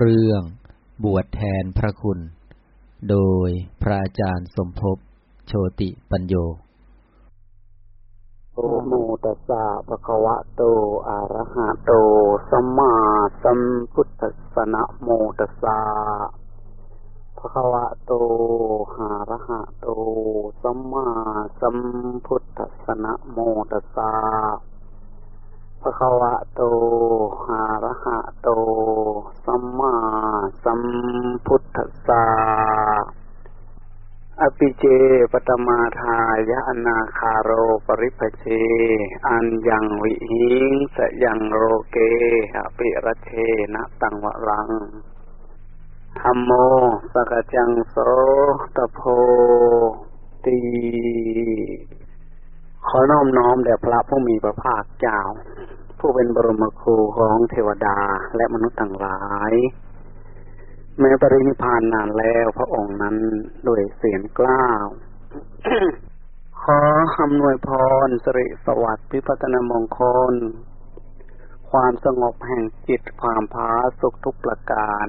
เรื่องบวชแทนพระคุณ โดยพระอาจารย์สมภพโชติปัญโยโอโมตัสสะภะคะวะโต อะระหะโต สัมมาสัมพุทธัสสะนะโมตัสสะภะคะวะโตหาระหะโต สัมมาสัมพุทธัสสะนะโมตัสสะ ภะคะวะโตหาระหะโต สัมมาสัมพุทธัสสะอภิเจปตมาทายะนาคาโรปริปเช อันยังวิหิงสยังโรเกอภิรัเชนะตังวะลังธรรมโมสกจังโสตโพตี ขอน้อมน้อมแด่พระผู้มีพระภาคเจ้า ผู้เป็นบรมครูของเทวดาและมนุษย์ทั้งหลาย แม้ปรินิพานนานแล้วพระองค์นั้นด้วยเสียงกล้าวขอคำนวยพรสิริสวัสดิ์พิพัฒนมงคล ความสงบแห่งจิตความพาสุขทุกประการ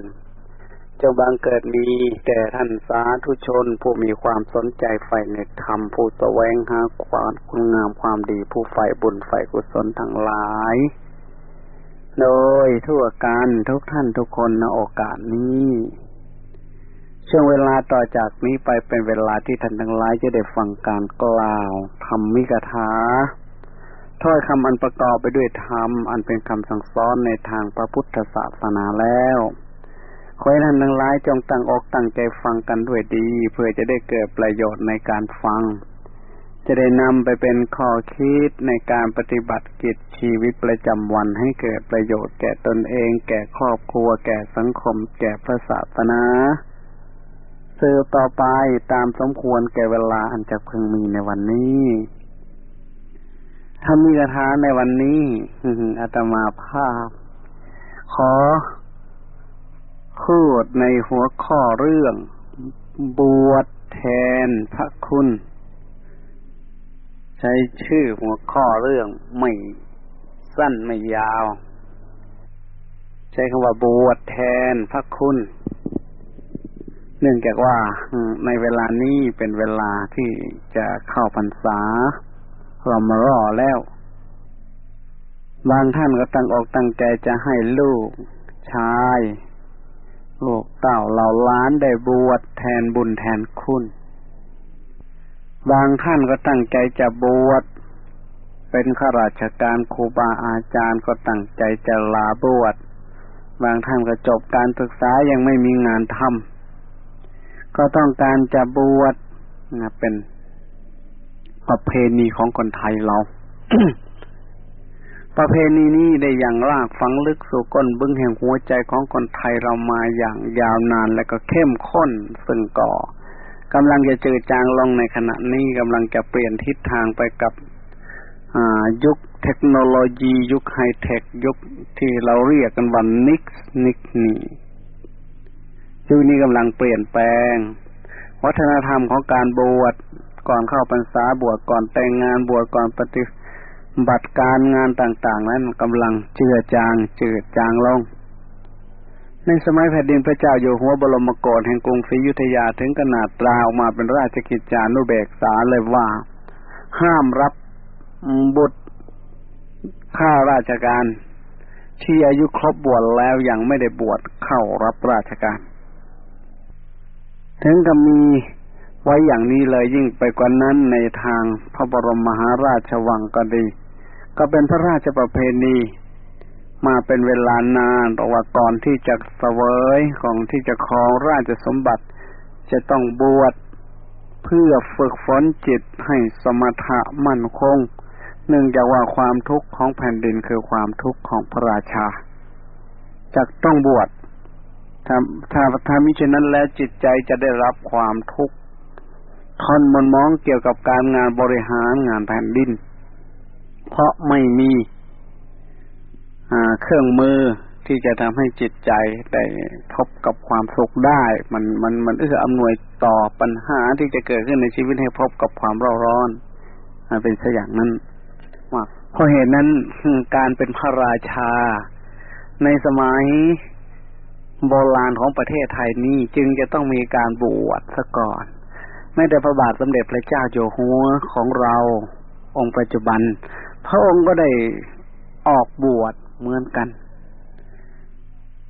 จงบังเกิดมีแก่ท่านสาธุชน ผู้มีความสนใจใฝ่ในธรรม ผู้แสวงหาความคุณงามความดีผู้ใฝ่บุญใฝ่กุศลทั้งหลาย โดยทั่วกันทุกท่านทุกคนในโอกาสนี้ช่วงเวลาต่อจากนี้ไปเป็นเวลาที่ท่านทั้งหลายจะได้ฟังการกล่าวธรรมมิกถาถ้อยคำอันประกอบไปด้วยธรรม อันเป็นคำสั่งสอนในทางพระพุทธศาสนาแล้ว ขอให้ท่านทั้งหลายจงตั้งอกตั้งใจฟังกันด้วยดี เพื่อจะได้เกิดประโยชน์ในการฟัง จะได้นำไปเป็นข้อคิดในการปฏิบัติกิจชีวิตประจำวันให้เกิดประโยชน์แก่ตนเอง แก่ครอบครัว แก่สังคม แก่พระศาสนาสืบต่อไปตามสมควรแก่เวลาอันจะพึงมีในวันนี้ถ้ามีกระทาในวันนี้อาตมาภาพ ขอ พูดในหัวข้อเรื่อง บวชแทนพระคุณ ใช้ชื่อหัวข้อเรื่องไม่สั้นไม่ยาว ใช้คำว่าบวชแทนพระคุณ เนื่องจากว่าในเวลานี้เป็นเวลาที่จะเข้าพรรษาเรามารอแล้ว บางท่านก็ตั้งอกตั้งใจจะให้ลูกชาย ลูกเต่าเหล่าล้านได้บวชแทนบุญแทนคุณ บางท่านก็ตั้งใจจะบวชเป็นข้าราชการครูบาอาจารย์ก็ตั้งใจจะลาบวชบางท่านก็จบการศึกษายังไม่มีงานทำก็ต้องการจะบวชนะเป็นประเพณีของคนไทยเรา ประเพณีนี้ได้อย่างรากฝังลึกสู่ก้นบึ้งแห่งหัวใจของคนไทยเรามาอย่างยาวนานและก็เข้มข้นซึ่งก่อกำลังจะเจอจางลงในขณะนี้กำลังจะเปลี่ยนทิศทางไปกับยุคเทคโนโลยี ยุคไฮเทค ยุคที่เราเรียกกันว่านิกนิกนี่ยุคนี้กำลังเปลี่ยนแปลง วัฒนธรรมของการบวชก่อนเข้าพรรษาบวชก่อนแต่งงานบวชก่อนปฏิ บัติการงานต่าง ๆ นั้นกำลังเจือจางจืดจางลง ในสมัยแผ่นดินพระเจ้าอยู่หัวบรมโกศแห่งกรุงศรีอยุธยาถึงขนาดตราออกมาเป็นราชกิจจานุเบกษาเลยว่า ห้ามรับบุตรข้าราชการ ที่อายุครบบวชแล้วยังไม่ได้บวชเข้ารับราชการ ถึงกับมีไว้อย่างนี้เลยยิ่งไปกว่านั้นในทางพระบรมมหาราชวังก็ดี ก็เป็นพระราชประเพณี มาเป็นเวลานานแต่ว่าก่อนที่จะเสวยของที่จะครองราชสมบัติ จะต้องบวชเพื่อฝึกฝนจิตให้สมถะมั่นคงเนื่องจากว่าความทุกข์ของแผ่นดินคือความทุกข์ของพระราชาจะต้องบวชถ้าถ้าถ้ามิฉะนั้นแล้วจิตใจจะได้รับความทุกข์ทนมันมองเกี่ยวกับการงานบริหารงานแผ่นดิน เพราะไม่มีเครื่องมือที่จะทำให้จิตใจได้พบกับความสุขได้ มันมันมันเอื้ออำนวยต่อปัญหาที่จะเกิดขึ้นในชีวิตให้พบกับความร้อนร้อนเป็นสอย่างนั้นว่าเพราะเหตุนั้นการเป็นพระราชา ในสมัยโบราณของประเทศไทยนี้จึงจะต้องมีการบวชซะก่อนแม้แต่พระบาทสมเด็จพระเจ้าอยู่หัวของเราองค์ปัจจุบัน พระองค์ก็ได้ออกบวชเหมือนกัน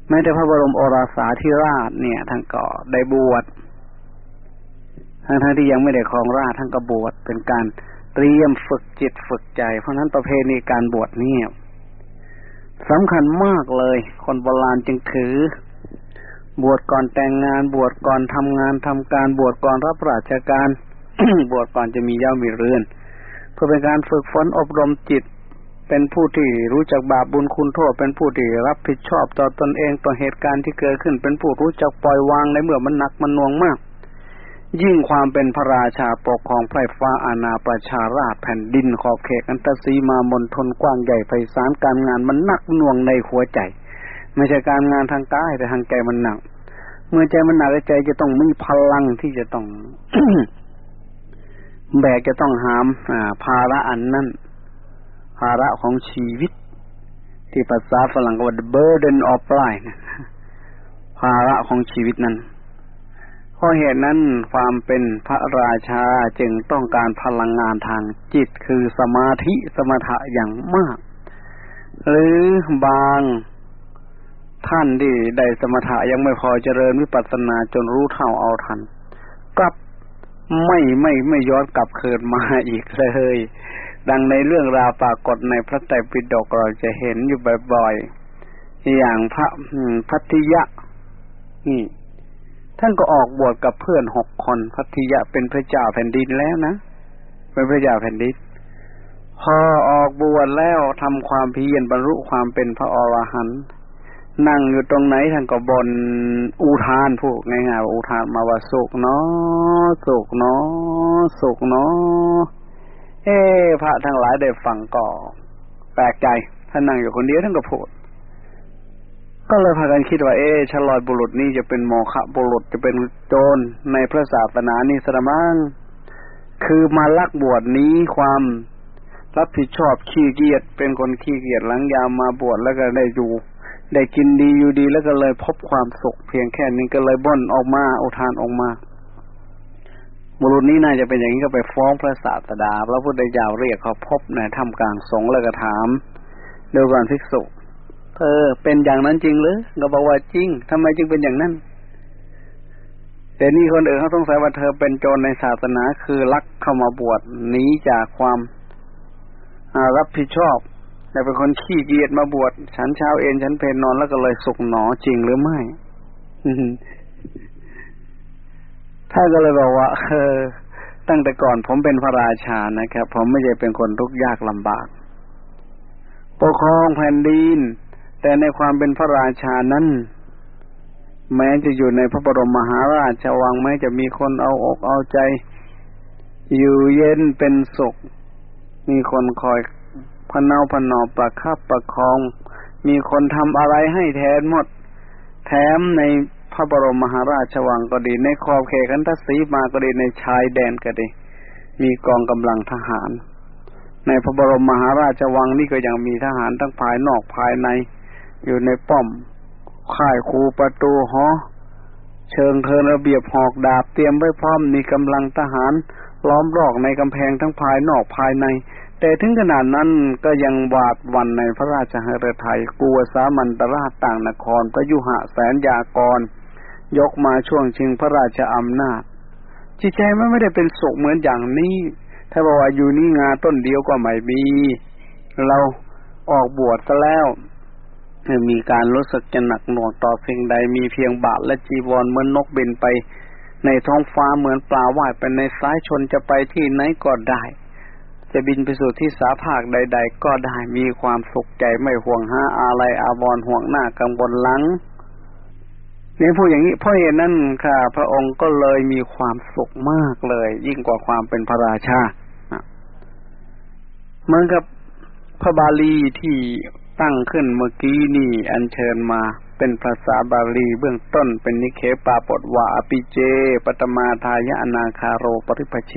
แม้แต่พระบรมโอรสาธิราชเนี่ยท่านก็ได้บวชทั้งทั้งที่ยังไม่ได้ครองราชท่านก็บวชเป็นการเตรียมฝึกจิตฝึกใจ เพราะนั้นประเพณีการบวชนี่สำคัญมากเลย คนโบราณจึงถือ บวชก่อนแต่งงาน บวชก่อนทำงานทำการ บวชก่อนรับราชการ บวชก่อนจะมีเย้ามีเรือน เพื่อเป็นการฝึกฝนอบรมจิต เป็นผู้ที่รู้จักบาปบุญคุณโทษ เป็นผู้ที่รับผิดชอบต่อตอนเองต่อเหตุการณ์ที่เกิดขึ้น เป็นผู้รู้จักปล่อยวางในเมื่อมันหนักมันน่วงมาก ยิ่งความเป็นพระราชาปกครองไพร่ฟ้าอาณาประชาราชแผ่นดินขอบเขตอันตรีมามนทนกว้างใหญ่ไพศาลการงานมันหนักน่วงในหัวใจ ไม่ใช่การงานทางกายแต่ทางใจมันหนักเมื่อใจมันหนักใจจะต้องมีพลังที่จะต้อง แบกจะต้องหามภาระอันนั้นภาระของชีวิต ที่ภาษาฝรั่งก็ว่า the burden of life ภาระของชีวิตนั้นเพราะเหตุนั้นความเป็นพระราชาจึงต้องการพลังงานทางจิตคือสมาธิสมถะอย่างมาก หรือบางท่านที่ได้สมถะยังไม่พอเจริญวิปัสสนาจนรู้เท่าเอาทัน กลับ ไม่ไม่ไม่ย้อนกลับเคิดมาอีกเลย ดังในเรื่องราวปรากฏในพระไตรปิฎกเราจะเห็นอยู่บ่อยๆ อย่างพระพัทยะนี่ท่านก็ออกบวชกับเพื่อนหกคนพัทยะเป็นพระเจ้าแผ่นดินแล้วนะเป็นพระเจ้าแผ่นดินพอออกบวชแล้วทำความเพียรบรรลุความเป็นพระอรหันต์ นั่งอยู่ตรงไหนท่านก็บนอุทานพูดง่ายๆว่าอุทานมาว่าสุกเนาะสุกเนาะสุกเนาะเอ๊พระทั้งหลายได้ฟังก็แปลกใจท่านนั่งอยู่คนเดียวท่านก็พูดก็เลยพากันคิดว่าเอ๊ชลอยบุรุษนี่จะเป็นโมฆะบุรุษจะเป็นโจรในพระศาสนานี่สมังคือมาลักบวชนี้ความรับผิดชอบขี้เกียจเป็นคนขี้เกียจหลังยามมาบวชแล้วก็ได้อยู่ ได้กินดีอยู่ดีแล้วก็เลยพบความสุขเพียงแค่นี้ก็เลยบ่นออกมาอุทานออกมา บุรุษนี้น่าจะเป็นอย่างนี้ก็ไปฟ้องพระศาสดา พระพุทธเจ้าเรียกเขาพบในถ้ำกลางสงแล้วก็ถามเดียวกันภิกษุเธอเป็นอย่างนั้นจริงหรือก็บอกว่าจริงทำไมจึงเป็นอย่างนั้น แต่นี่คนอื่นเขาสงสัยว่าเธอเป็นโจรในศาสนาคือลักเข้ามาบวชหนีจากความรับผิดชอบ แต่เป็นคนขี้เกียจมาบวชฉันเช้าเอ็นฉันเพนนอนแล้วก็เลยสุกหนอจริงหรือไม่ท่านก็เลยบอกว่าเออตั้งแต่ก่อนผมเป็นพระราชานะครับ ผมไม่ใช่เป็นคนทุกข์ยากลำบากปกครองแผ่นดินแต่ในความเป็นพระราชานั้นแม้จะอยู่ในพระบรมมหาราชวังแม้จะมีคนเอาอกเอาใจ อยู่เย็นเป็นสุข มีคนคอย พนาพนอประคับประคอง มีคนทำอะไรให้แทนหมด แถมในพระบรมมหาราชวังก็ดี ในขอบเขตกันทศีมาก็ดีในชายแดนก็ดี มีกองกำลังทหาร ในพระบรมมหาราชวังนี่ก็ยังมีทหารทั้งภายนอกภายใน อยู่ในป้อมค่ายคูประตูหอเชิงเทินระเบียบหอกดาบเตรียมไว้พร้อมมีกำลังทหารล้อมรอกในกำแพงทั้งภายนอกภายใน แต่ถึงขนาดนั้นก็ยังหวาดวันในพระราชหฤทัยกลัวสามันตราชต่างนครพระยุหะแสนยากร ยกมาช่วงชิงพระราชอำนาจ จิตใจมันไม่ได้เป็นสุขเหมือนอย่างนี้ ถ้าบอกว่าอยู่นี่งาต้นเดียวก็ไม่มีเราออกบวชซะแล้วมีการรู้สึกจะหนักหน่วงต่อสิ่งใดมีเพียงบาทและจีวรเหมือนนกบินไป ในท้องฟ้าเหมือนปลาว่ายไปในสายชนจะไปที่ไหนก็ได้ จะบินไปสู่ที่สาภาคใด ๆ ก็ได้มีความสุขใจไม่ห่วงหาอะไรอาวรห่วงหน้ากังวลหลังเนี่ยพูดอย่างนี้เพราะเหตุนั้นค่ะ พระองค์ก็เลยมีความสุขมากเลย ยิ่งกว่าความเป็นพระราชาเหมือนกับพระบาลีที่ตั้งขึ้นเมื่อกี้นี่ อัญเชิญมาเป็นภาษาบาลีเบื้องต้นเป็นนิเคปาปดวาอปิเจปตมาทายะอนาคาโรปริปเช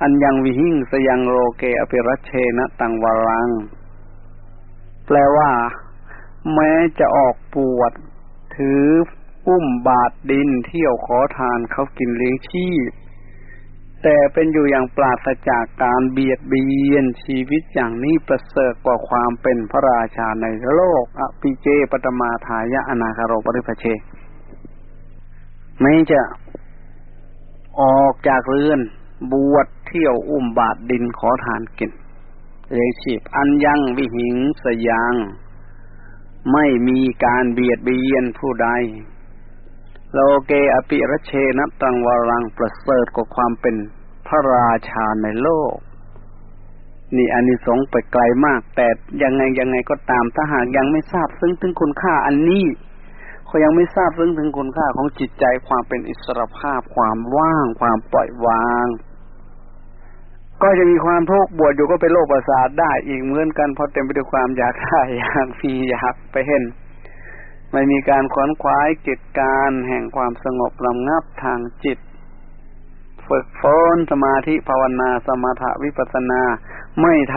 อันยังวิหิงสยังโรเกอภิรัชเชนะตังวรัง แปลว่า แม้จะออกปวด ถืออุ้มบาทดินเที่ยวขอทานเขากินเลี้ยงชีพ แต่เป็นอยู่อย่างปราศจากการเบียดเบียนชีวิตอย่างนี้ประเสริฐกว่าความเป็นพระราชาในโลกอปิเจปตมาทายะอนาคาโรปริพเชไม่จะออกจากเรือน บวชเที่ยวอุ้มบาทดินขอทานกินเลี้ยงชีพอันยังวิหิงสยาง ไม่มีการเบียดเบียนผู้ใด โลเกอปิรเชนตังวรังประเสริฐกว่าความเป็นพระราชาในโลก นี่อันนี้สงไปไกลมาก แต่ยังไงยังไงก็ตามถ้าหากยังไม่ทราบซึ่งถึงคุณค่าอันนี้เขายังไม่ทราบซึ่งถึงคุณค่าของจิตใจความเป็นอิสรภาพความว่าง ความปล่อยวาง ก็จะมีความทุกข์บวชอยู่ก็เป็นโรคประสาทได้อีกเหมือนกันเพราะเต็มไปด้วยความอยากได้อยากมีอยากไปเห็นไม่มีการขวนขวายกิจการแห่งความสงบลำงับทางจิต ฝึกฝนสมาธิภาวนาสมถะวิปัสนาไม่ท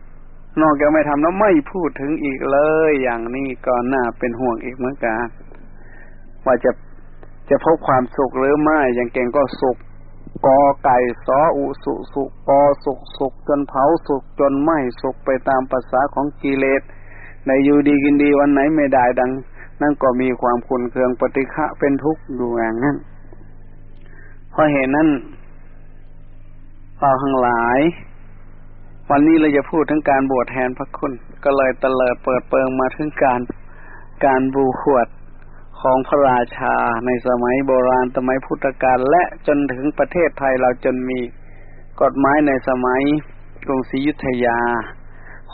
ำนอกจากไม่ทำแล้วไม่พูดถึงอีกเลย อย่างนี้ก็น่าเป็นห่วงอีกเหมือนกันว่าจะจะพบความสุขหรือไม่อย่างเก่งก็สุข กอไก่สออุสุสุกอสุกสุกจนเผาสุกจนไหมสุกไปตามภาษาของกิเลส ในอยู่ดีกินดีวันไหนไม่ได้ดัง นั่นก็มีความคุนเคืองปฏิฆะเป็นทุกข์อยู่อย่างนั้นเพราะเหตุนั้นเราทั้งหลาย วันนี้เราจะพูดถึงการบวชแทนพระคุณ ก็เลยตะเลิดเปิดเปิงมาถึงการการบูขวด ของพระราชาในสมัยโบราณสมัยพุทธกาลและจนถึงประเทศไทยเราจนมีกฎหมายในสมัยกรุงศรีอยุธยา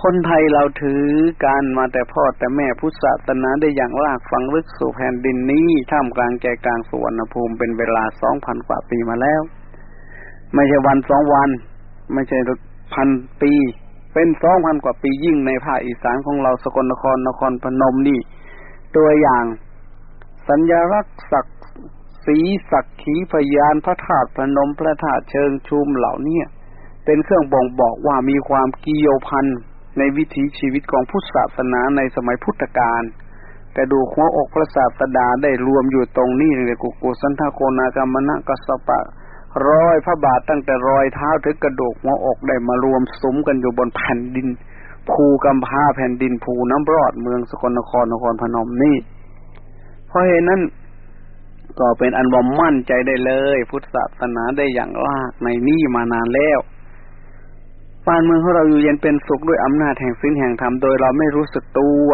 คนไทยเราถือการมาแต่พ่อแต่แม่พุทธศาสนาได้อย่างรากฝังลึกสู่แผ่นดินนี้ท่ามกลางใจกลางสุวรรณภูมิเป็นเวลาสองพันกว่าปีมาแล้ว ไม่ใช่วันสองวัน ไม่ใช่พันปี เป็นสองพันกว่าปียิ่งในภาคอีสานของเราสกลนครนครพนมนี่ ตัวอย่าง สัญญลักษณ์ศักดิ์สีศักขีพยานพระธาตุพนมพระธาตุเชิงชุมเหล่านี้เป็นเครื่องบ่งบอกว่ามีความเกี่ยวพันในวิถีชีวิตของพุทธศาสนาในสมัยพุทธกาลแต่ดูหัวอกพระศาสดาได้รวมอยู่ตรงนี้ในกุกุสันทโกนากรรมนะกสปะรอยพระบาทตั้งแต่รอยเท้าถึงกระดูกหัวอกได้มารวมสมกันอยู่บนแผ่นดิน ภูกำพาแผ่นดินภูน้ำรอดเมืองสกลนครนครพนมนี่ เพราะเหตุนั้น ก็เป็นอันว่ามั่นใจได้เลย พุทธศาสนาได้อย่างลากในนี่มานานแล้วบ้านเมืองของเราอยู่เย็นเป็นสุขด้วยอำนาจแห่งสิ้นแห่งธรรมโดยเราไม่รู้สึกตัว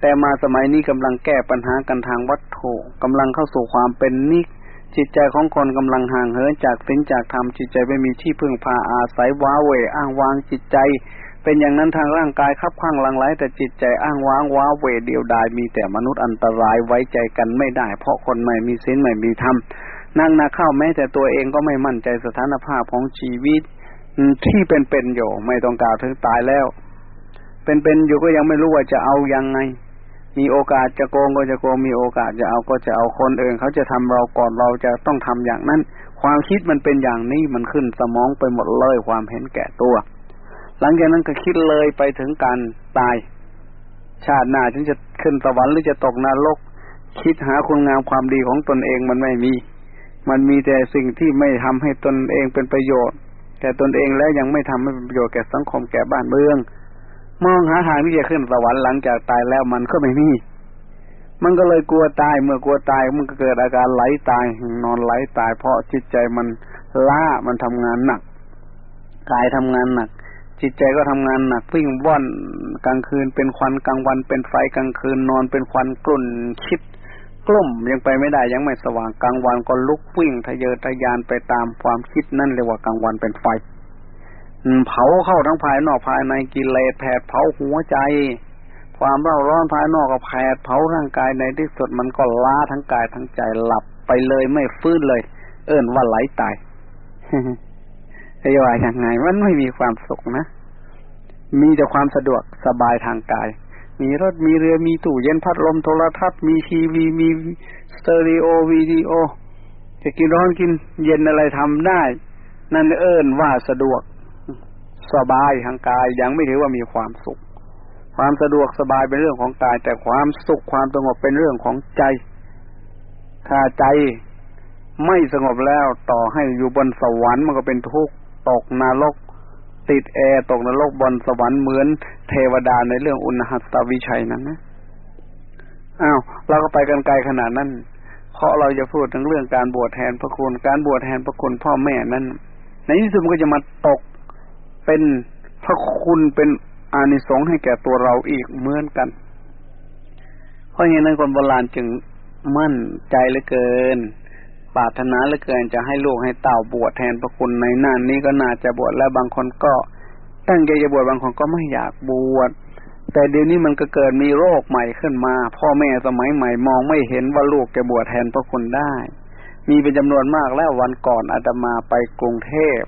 แต่มาสมัยนี้กำลังแก้ปัญหากันทางวัตถุกำลังเข้าสู่ความเป็นนิกจิตใจของคนกำลังห่างเหินจากสิ้นจากธรรมจิตใจไม่มีที่พึ่งพาอาศัยว้าเวอ้างวางจิตใจ เป็นอย่างนั้นทางร่างกายคับข้างลังไหลแต่จิตใจอ้างว้างว้าเวเดียวดายมีแต่มนุษย์อันตรายไว้ใจกันไม่ได้ เพราะคนไม่มีศีลไม่มีธรรมนั่งนาเข้าแม้แต่ตัวเองก็ไม่มั่นใจสถานภาพของชีวิตที่เป็นเป็นอยู่ไม่ต้องกล่าวถึงตายแล้ว เป็นเป็นอยู่ก็ยังไม่รู้ว่าจะเอายังไง มีโอกาสจะโกงก็จะโกงมีโอกาสจะเอาก็จะเอาคนอื่นเขาจะทำเราก่อนเราจะต้องทำอย่างนั้น ความคิดมันเป็นอย่างนี้มันขึ้นสมองไปหมดเลยความเห็นแก่ตัว หลังจากนั้นก็คิดเลยไปถึงการตาย ชาติหน้าฉันจะขึ้นสวรรค์หรือจะตกนรก คิดหาคุณงามความดีของตนเองมันไม่มี มันมีแต่สิ่งที่ไม่ทำให้ตนเองเป็นประโยชน์แต่ตนเองแล้วยังไม่ทำให้เป็นประโยชน์แก่สังคมแก่บ้านเมือง มองหาทางที่จะขึ้นสวรรค์หลังจากตายแล้วมันก็ไม่มี มันก็เลยกลัวตายเมื่อกลัวตายมันก็เกิดอาการไหลตายนอนไหลตาย เพราะจิตใจมันล้ามันทำงานหนักกายทำงานหนัก จิตใจก็ทำงานหนักวิ่งว่อนกลางคืนเป็นควันกลางวันเป็นไฟกลางคืนนอนเป็นควันกลุ่นคิดกลุ่มยังไปไม่ได้ยังไม่สว่างกลางวันก็ลุกวิ่งทะเยอทะยานไปตามความคิดนั่นเรียกว่ากลางวันเป็นไฟเผาเข้าทั้งภายนอกภายในกิเลสแผดเผาหัวใจ ความเร่าร้อนภายนอกก็แผดเผาร่างกายในที่สุดมันก็ล้าทั้งกายทั้งใจหลับไปเลยไม่ฟื้นเลย เอิ้นว่าไหลตาย จะว่าอย่างไงมันไม่มีความสุขนะ มีแต่ความสะดวกสบายทางกาย มีรถมีเรือมีตู้เย็นพัดลมโทรทัศน์มีทีวีมีสเตอริโอวิดีโอ จะกินร้อนกินเย็นอะไรทำได้ นั่นเอิ้นว่าสะดวกสบายทางกายยังไม่ถือว่ามีความสุข ความสะดวกสบายเป็นเรื่องของกาย แต่ความสุขความสงบเป็นเรื่องของใจถ้าใจไม่สงบแล้วต่อให้อยู่บนสวรรค์มันก็เป็นทุกข์ ตกนรกติดแอร์ตกนรกบนสวรรค์เหมือนเทวดาในเรื่องอุณหัตวิชัยนั้นนะอ้าวเราก็ไปกันไกลขนาดนั้นเพราะเราจะพูดถึงเรื่องการบวชแทนพระคุณ การบวชแทนพระคุณพ่อแม่นั้น ในที่สุดมันก็จะมาตกเป็นพระคุณเป็นอานิสงส์ให้แก่ตัวเราอีกเหมือนกัน เพราะงั้นคนโบราณจึงมั่นใจเหลือเกิน ปรารถนาเหลือเกินจะให้ลูกให้เต่าบวชแทนพระคุณในนั่นนี้ก็น่าจะบวชแล้วบางคนก็ ตั้งใจจะบวชบางคนก็ไม่อยากบวชแต่เดี๋ยวนี้มันก็เกิดมีโรคใหม่ขึ้นมา พ่อแม่สมัยใหม่มองไม่เห็นว่าลูกจะบวชแทนพระคุณได้ มีเป็นจำนวนมากแล้ววันก่อนอาตมาไปกรุงเทพ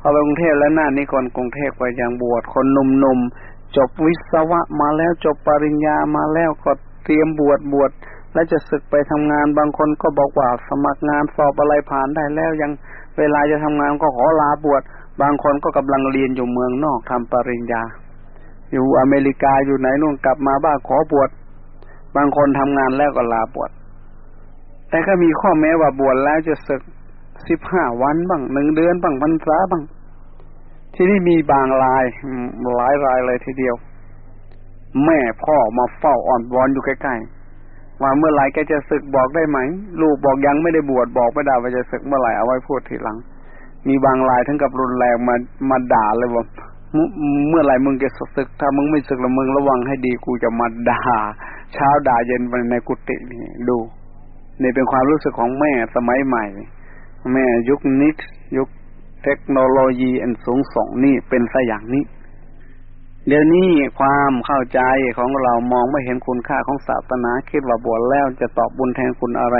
พอไปกรุงเทพแล้วน่านี่คนกรุงเทพไปยังบวชคนหนุ่มๆจบวิศวะมาแล้วจบปริญญามาแล้วก็เตรียมบวชบวช และจะศึกไปทำงานบางคนก็บอกว่าสมัครงานสอบอะไรผ่านได้แล้วยังเวลาจะทำงานก็ขอลาบวชบางคนก็กำลังเรียนอยู่เมืองนอกทำปริญญา อยู่อเมริกาอยู่ไหนนู่นกลับมาบ้านขอบวชบางคนทำงานแล้วก็ลาบวชแต่ก็มีข้อแม้ว่าบวชแล้วจะศึกสิบห้าวันบ้างหนึ่งเดือนบ้างพรรษาบ้าง ที่นี่มีบางรายหลายรายเลยทีเดียว แม่พ่อมาเฝ้าอ่อนวอนอยู่ใกล้ๆ ว่าเมื่อไหร่แกจะศึกบอกได้ไหม ลูกบอกยังไม่ได้บวชบอกไม่ได้ว่าจะศึกเมื่อไหร่เอาไว้พูดทีหลัง มีบางรายถึงกับรุนแรงมามาด่าเลยว่าเมื่อไหร่มึงจะศึก ถ้ามึงไม่ศึกแล้วมึงระวังให้ดีกูจะมาด่า เช้าด่าเย็นไปในกุฏินี่ดูนี่เป็นความรู้สึกของแม่สมัยใหม่ แม่ยุคนิดยุคเทคโนโลยีอันสูงส่งนี่เป็นสอย่างนี้ เดี๋ยวนี้ความเข้าใจของเรามองไม่เห็นคุณค่าของศาสนาคิดว่าบวชแล้วจะตอบบุญแทนคุณอะไร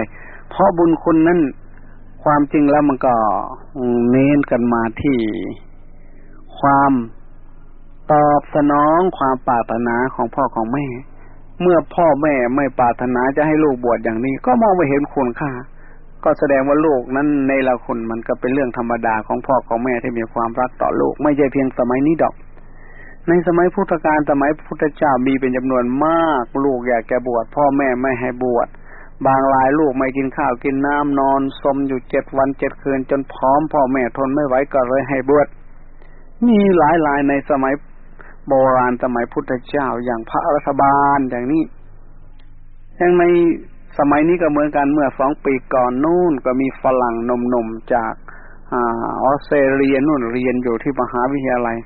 เพราะบุญคุณนั้นความจริงแล้วมันก็เน้นกันมาที่ความตอบสนองความปรารถนาของพ่อของแม่ เมื่อพ่อแม่ไม่ปรารถนาจะให้ลูกบวชอย่างนี้ ก็มองไม่เห็นคุณค่า ก็แสดงว่าลูกนั้นในละคุณมันก็เป็นเรื่องธรรมดาของพ่อของแม่ที่มีความรักต่อลูก ไม่ใช่เพียงสมัยนี้ดอก ในสมัยพุทธกาลสมัยพุทธเจ้ามีเป็นจำนวนมาก ลูกอยากแกบวชพ่อแม่ไม่ให้บวชบางรายลูกไม่กินข้าวกินน้ำนอนสมอยู่เจ็ดวันเจ็ดคืนจนพร้อมพ่อแม่ทนไม่ไหวก็เลยให้บวชมีหลายรายในสมัยโบราณสมัยพุทธเจ้าอย่างพระรัฐบาลอย่างนี้อย่างในสมัยนี้ก็เหมือนกันเมื่อสองปีก่อนนู่นก็มีฝรั่งนมๆจากออสเตรเลียนู่นเรียนอยู่ที่มหาวิทยาลัย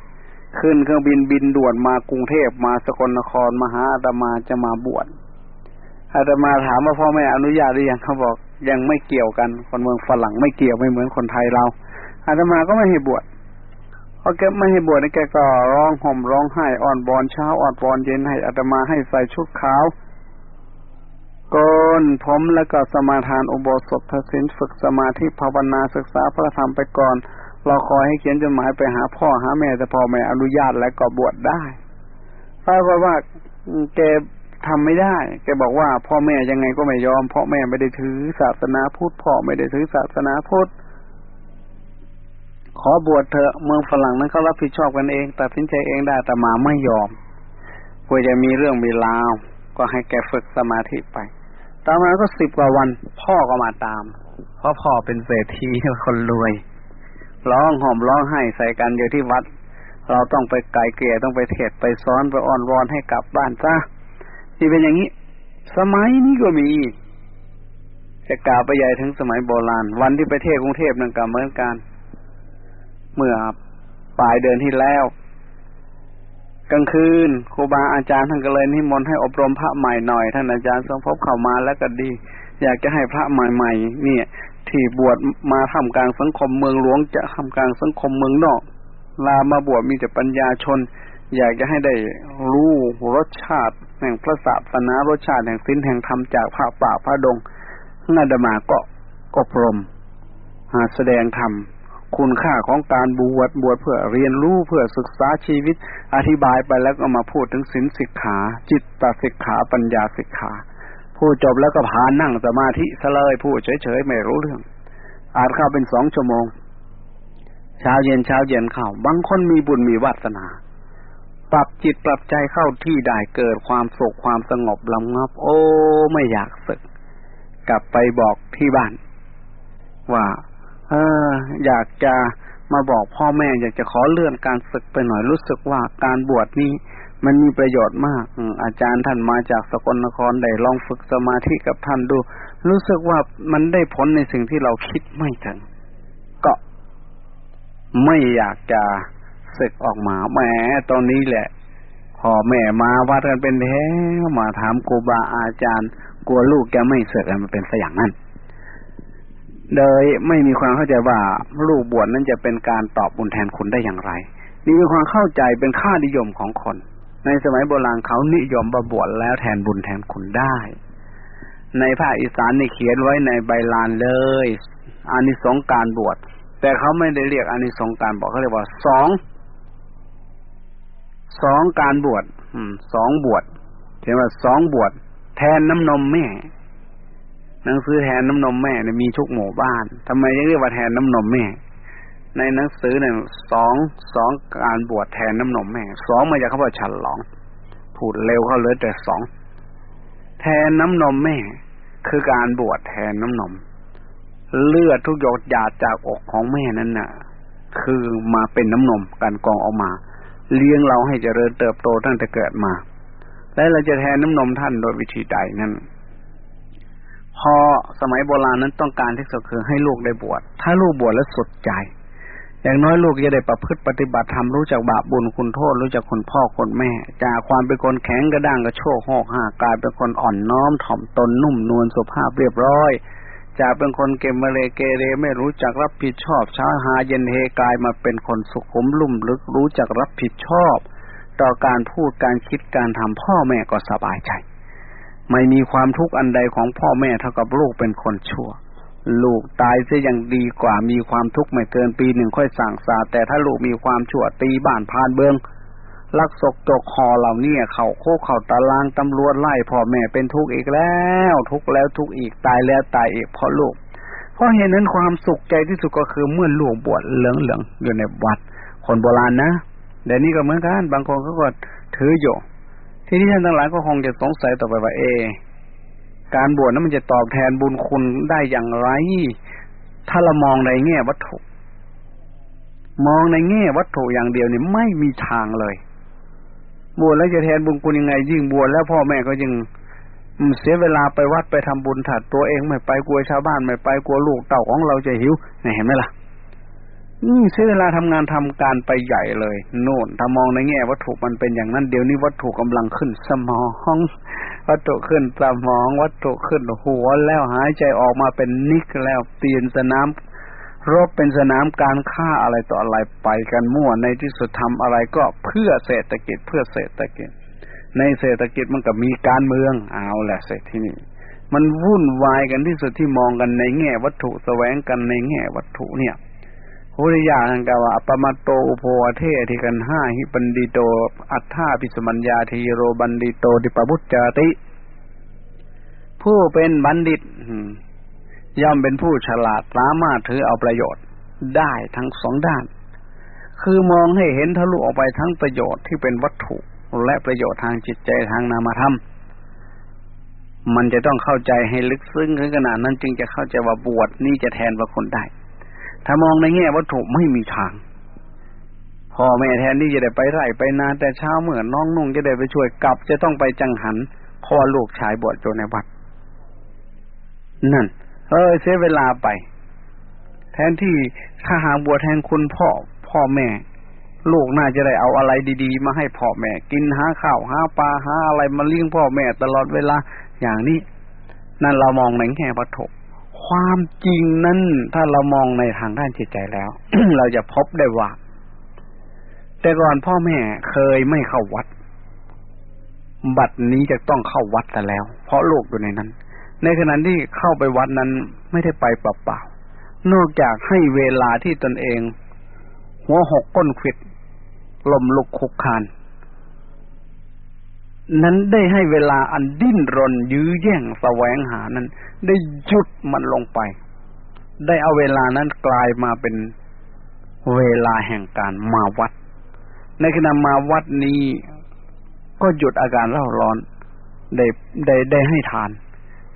ขึ้นเครื่องบินบินด่วนมากรุงเทพมาสกลนครมาหาอาตมาจะมาบวชอาตมาถามว่าพ่อแม่อนุญาตหรือยังเขาบอกยังไม่เกี่ยวกัน คนเมืองฝรั่งไม่เกี่ยวไม่เหมือนคนไทยเราอาตมาก็ไม่ให้บวชพอแกไม่ให้บวชนี่แกก็ร้องห่มร้องไห้อ่อนบอนเช้าอ่อนบอนเย็นให้อาตมาให้ใส่ชุดขาวกนผมแล้วก็สมาทานอุโบสถศีลฝึกสมาธิภาวนาศึกษาพระธรรมไปก่อน เราคอยให้เขียนจดหมายไปหาพ่อหาแม่แต่พ่อแม่อนุญาตแล้วก็บวชได้ปรากฏว่าแกทำไม่ได้แกบอกว่าพ่อแม่ยังไงก็ไม่ยอมเพราะแม่ไม่ได้ถือศาสนาพุทธพ่อไม่ได้ถือศาสนาพุทธขอบวชเถอะเมืองฝรั่งนั้นเขารับผิดชอบกันเองตัดสินใจเองได้แต่มาไม่ยอมกลัวจะมีเรื่องมีราว ก็ให้แกฝึกสมาธิไปต่อมาก็สิบกว่าวัน พ่อก็มาตาม เพราะพ่อเป็นเศรษฐีคนรวย ร้องห่มร้องไห้ใส่กันอยู่ที่วัด เราต้องไปไกลเกลี่ยต้องไปเทศไปซ้อนไปอ้อนวอนให้กลับบ้านจ้าที่เป็นอย่างนี้ สมัยนี้ก็มีจะกล่าวไปใหญ่ถึงสมัยโบราณ วันที่ไปเทศกรุงเทพนั่นก็เหมือนกัน เมื่อปลายเดือนที่แล้ว กลางคืนครูบาอาจารย์ท่านก็เลยนิมนต์ให้อบรมพระใหม่หน่อย ท่านอาจารย์สมภพเข้ามาแล้วก็ดี อยากจะให้พระใหม่ๆเนี่ย ที่บวชมาทำกลางสังคมเมืองหลวงจะทำกลางสังคมเมืองนอก ลามาบวชมีแต่ปัญญาชน อยากจะให้ได้รู้รสชาติ แห่งพระศาสนารสชาติแห่งสิ้นแห่งธรรมจากพระป่าพระดงนาดมาก็ก็พรมหาแสดงธรรมคุณค่าของการบวชบวชเพื่อเรียนรู้เพื่อศึกษาชีวิต อธิบายไปแล้วก็มาพูดถึงสินสิกขา จิตตสิกขาปัญญาสิกขา พูดจบแล้วก็พานั่งสมาธิซะเลยพูดเฉยๆไม่รู้เรื่อง อาจเข้าเป็นสองชั่วโมง เช้าเย็นเช้าเย็นเข้า บางคนมีบุญมีวาสนา ปรับจิตปรับใจเข้าที่ได้เกิดความสุขความสงบลำงับ โอ้ไม่อยากศึก กลับไปบอกที่บ้าน ว่า เออ อยากจะมาบอกพ่อแม่อยากจะขอเลื่อนการศึกไปหน่อยรู้สึกว่าการบวชนี้ มันมีประโยชน์มากอาจารย์ท่านมาจากสกลนครได้ลองฝึกสมาธิกับท่านดู รู้สึกว่ามันได้ผลในสิ่งที่เราคิดไม่ถึง ก็ไม่อยากจะศึกออกมาแหมตอนนี้แหละพ่อแม่มาวัดกันเป็นแท้มาถามครูบาอาจารย์ กลัวลูกจะไม่เสกมันเป็นสอย่างนั้นโดยไม่มีความเข้าใจว่าลูกบวชนั้นจะเป็นการตอบบุญแทนคุณได้อย่างไร นี่มีความเข้าใจเป็นค่านิยมของคน ในสมัยโบราณเขานิยมบวชแล้วแทนบุญแทนคุณได้ ในภาคอีสานนี่เขียนไว้ในใบลานเลยอานิสงการบวชแต่เขาไม่ได้เรียกอานิสงการบวชเขาเรียกว่าสองสองการบวชสองบวชเขียนว่าสองบวชแทนน้ำนมแม่หนังสือแทนน้ำนมแม่เนี่ยมีทุกหมู่บ้านทำไมยังเรียกว่าแทนน้ำนมแม่ ในหนังสือเนี่ยสองสองการบวชแทนน้ำนมแม่สองมาจากคำว่าฉลอง พูดเร็วเขาเลยแต่สองแทนน้ำนมแม่ คือการบวชแทนน้ำนม เลือดทุกหยดหยาดจากอกของแม่นั้นน่ะ คือมาเป็นน้ำนมการกองออกมา เลี้ยงเราให้เจริญเติบโตตั้งแต่เกิดมา และเราจะแทนน้ำนมท่านโดยวิธีใดนั้นพอสมัยโบราณนั้นต้องการที่สุดคือให้ลูกได้บวชถ้าลูกบวชแล้วสดใจ อย่างน้อยลูกจะได้ประพฤติปฏิบัติธรรมรู้จักบาปบุญคุณโทษรู้จักคนพ่อคนแม่ จากความเป็นคนแข็งกระด้างกระโชกหอกหักกลายเป็นคนอ่อนน้อมถ่อมตนนุ่มนวลสุภาพเรียบร้อย จากเป็นคนเกมเมเลเกเรไม่รู้จักรับผิดชอบช้าหาเย็นเฮกายมาเป็นคนสุขุมลุ่มลึกรู้จักรับผิดชอบ ต่อการพูดการคิดการทำพ่อแม่ก็สบายใจ ไม่มีความทุกข์อันใดของพ่อแม่เท่ากับลูกเป็นคนชั่ว ลูกตายเสียยังดีกว่ามีความทุกข์ไม่เกินปีหนึ่งค่อยสั่งสาแต่ถ้าลูกมีความชั่วตีบ้านพานเบืองลักศกจกคอเหล่านี้เข่าโคกเข่าตารางตำรวจไล่พ่อแม่เป็นทุกข์อีกแล้ว ทุกข์แล้วทุกข์อีกตายแล้วตายอีกเพราะลูก เพราะเหตุนั้นความสุขใจที่สุดก็คือเมื่อลูกบวชเหลืองเหลืองอยู่ในวัด คนโบราณนะเดี๋ยวนี้ก็เหมือนกันบางคนเขาก็ถืออยู่ ที่นี้ท่านทั้งหลายก็คงจะสงสัยต่อไปว่าเอ การบวชนั้นมันจะตอบแทนบุญคุณได้อย่างไร ถ้าเรามองในแง่วัตถุ มองในแง่วัตถุอย่างเดียวเนี่ยไม่มีทางเลย บวชแล้วจะแทนบุญคุณยังไง ยิ่งบวชแล้วพ่อแม่ก็ยิ่งเสียเวลาไปวัดไปทำบุญถัดตัวเองไม่ไปกลัวชาวบ้านไม่ไปกลัวลูกเต่าของเราจะหิวเห็นไหมล่ะ นี่เสียเวลาทำงานทำการไปใหญ่เลย โน่นถ้ามองในแง่วัตถุมันเป็นอย่างนั้น เดี๋ยวนี้วัตถุกำลังขึ้นสมอง วัตถุขึ้นสมอง วัตถุขึ้นหัวแล้วหายใจออกมาเป็นนิกแล้วเปลี่ยนสนามรบเป็นสนามการฆ่าอะไรต่ออะไรไปกันมั่วในที่สุดทำอะไรก็เพื่อเศรษฐกิจเพื่อเศรษฐกิจ ในเศรษฐกิจมันก็มีการเมืองเอาแหละเสร็จที่นี่มันวุ่นวายกันที่สุดที่มองกันในแง่วัตถุแสวงกันในแง่วัตถุเนี่ย พุทธิยาทังกาวะอปมาโตอุโพเทธิกันห้าหิปันดิโต อัฏฐาปิสมัญญาทีโรบันดิโตดิปบุจจติ ผู้เป็นบัณฑิตย่อมเป็นผู้ฉลาดสามารถถือเอาประโยชน์ได้ทั้งสองด้าน คือมองให้เห็นทะลุออกไปทั้งประโยชน์ที่เป็นวัตถุ และประโยชน์ทางจิตใจทางนามธรรม มันจะต้องเข้าใจให้ลึกซึ้งถึงขนาดนั้นจึงจะเข้าใจว่าบวชนี่จะแทนว่าคนได้ ถ้ามองในแง่วัตถุไม่มีทาง พ่อแม่แทนที่จะได้ไปไร่ไปนาแต่เช้าเมื่อน้องนุ่งจะได้ไปช่วยกลับ จะต้องไปจังหันพ่อลูกชายบวชโจในวัด นั่น เออเสียเวลาไป แทนที่ถ้าหาบวชแทนคุณพ่อพ่อแม่ ลูกน่าจะได้เอาอะไรดีๆ มาให้พ่อแม่ กินหาข้าวหาปลาหาอะไรมาเลี้ยงพ่อแม่ตลอดเวลาอย่างนี้ นั่นเรามองในแง่วัตถุ ความจริงนั้น ถ้าเรามองในทางด้านจิตใจแล้ว เราจะพบได้ว่า แต่ก่อนพ่อแม่เคยไม่เข้าวัด บัดนี้จะต้องเข้าวัดแต่แล้ว เพราะลูกอยู่ในนั้น ในขณะที่เข้าไปวัดนั้นไม่ได้ไปเปล่าๆนอกจากให้เวลาที่ตนเอง หัวหกก้นขิดลมลุกคุกคาน นั้นได้ให้เวลาอันดิ้นรนยื้อแย่งแสวงหานั้น ได้หยุดมันลงไป ได้เอาเวลานั้นกลายมาเป็นเวลาแห่งการมาวัด ในขณะมาวัดนี้ก็หยุดอาการเร่าร้อนได้ได้ได้ให้ทาน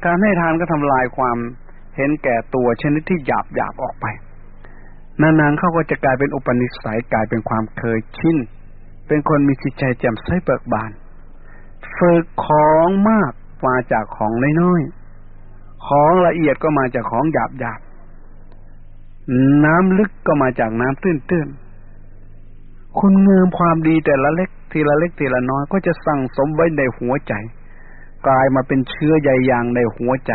การให้ทานก็ทำลายความเห็นแก่ตัวชนิดที่หยาบหยาบออกไป นานๆเขาก็จะกลายเป็นอุปนิสัยกลายเป็นความเคยชินเป็นคนมีจิตใจแจ่มใสเบิกบาน ฝึกของมากมาจากของน้อยๆของละเอียดก็มาจากของหยาบหยาบน้ำลึกก็มาจากน้ำตื้นๆคุณงามความดีแต่ละเล็ก ทีละเล็กทีละน้อยก็จะสั่งสมไว้ในหัวใจ กลายมาเป็นเชื้อใยยางในหัวใจ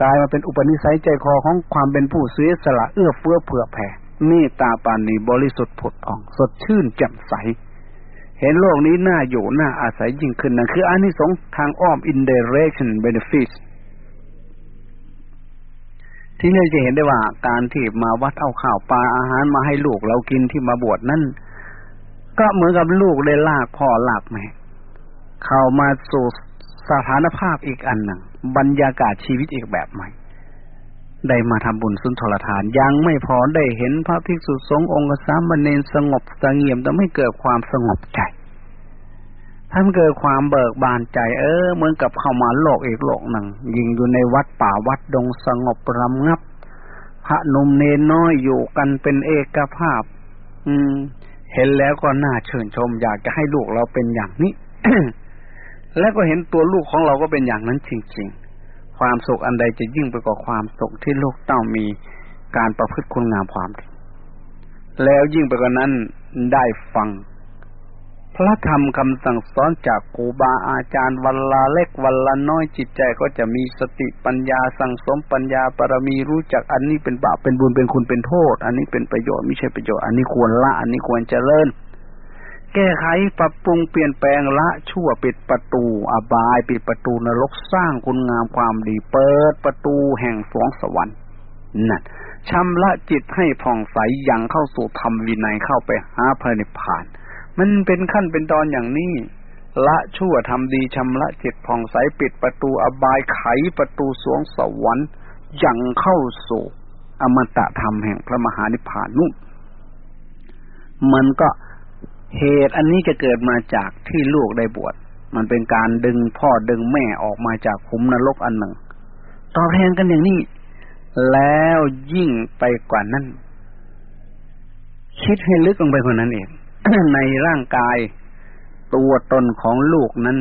กลายมาเป็นอุปนิสัยใจคอของความเป็นผู้เสียสละเอื้อเฟื้อเผื่อแผ่เมตตาปานีบริสุทธิ์ผุดอ่อง สดชื่นแจ่มใส เห็นโลกนี้น่าอยู่น่าอาศัยยิ่งขึ้นนั่นคืออานิสงส์ทางอ้อม indirection benefits ที่นี่จะเห็นได้ว่าการที่มาวัดเอาข้าวปลาอาหารมาให้ลูกเรากินที่มาบวชนั่นก็เหมือนกับลูกได้ลากพ่อลากแม่เข้ามาสู่สถานภาพอีกอันหนึ่งบรรยากาศชีวิตอีกแบบใหม่ ได้มาทำบุญสุนทรทานยังไม่พอได้เห็นพระภิกษุสงฆ์องค์สามเณรสงบสงเงียมแต่ไม่เกิดความสงบใจท่านเกิดความเบิกบานใจ เออ เหมือนกับเข้ามาโลกอีกโลกหนึ่งยิงอยู่ในวัดป่าวัดดงสงบรำงับ พระนุ่มเนนน้อยอยู่กันเป็นเอกภาพ อืม เห็นแล้วก็น่าเชิญชม อยากจะให้ลูกเราเป็นอย่างนี้ แล้วก็เห็นตัวลูกของเราก็เป็นอย่างนั้นจริงๆ ความสุขอันใดจะยิ่งไปกว่าความสุขที่ลูกเต้ามีการประพฤติคุณงามความดีแล้วยิ่งไปกว่านั้นได้ฟัง พระธรรมคำสั่งสอนจากครูบาอาจารย์วันละเล็กวันละน้อยจิตใจก็จะมีสติปัญญาสั่งสมปัญญาปรมีรู้จักอันนี้เป็นบาปเป็นบุญเป็นคุณเป็นโทษ อันนี้เป็นประโยชน์ไม่ใช่ประโยชน์อันนี้ควรละ อันนี้ควรเจริญ แก้ไขปรับปรุงเปลี่ยนแปลงละชั่วปิดประตูอบายปิดประตูนรกสร้างคุณงามความดี เปิดประตูแห่งสวงสวรรค์นั่นชำระจิตให้ผ่องใสยังเข้าสู่ธรรมวินัยเข้าไปหาพระนิพพาน มันเป็นขั้นเป็นตอนอย่างนี้ละชั่วทำดีชำระจิตผ่องใสปิดประตูอบายไขประตูสวงสวรรค์ยังเข้าสู่อมตะธรรมแห่งพระมหานิพพานนุ่นมันก็ เหตุอันนี้จะเกิดมาจากที่ลูกได้บวช มันเป็นการดึงพ่อดึงแม่ออกมาจากขุมนรกอันหนึ่ง ตอบแทนกันอย่างนี้ แล้วยิ่งไปกว่านั้น คิดให้ลึกลงไปกว่านั้นเองในร่างกายตัวตนของลูกนั้น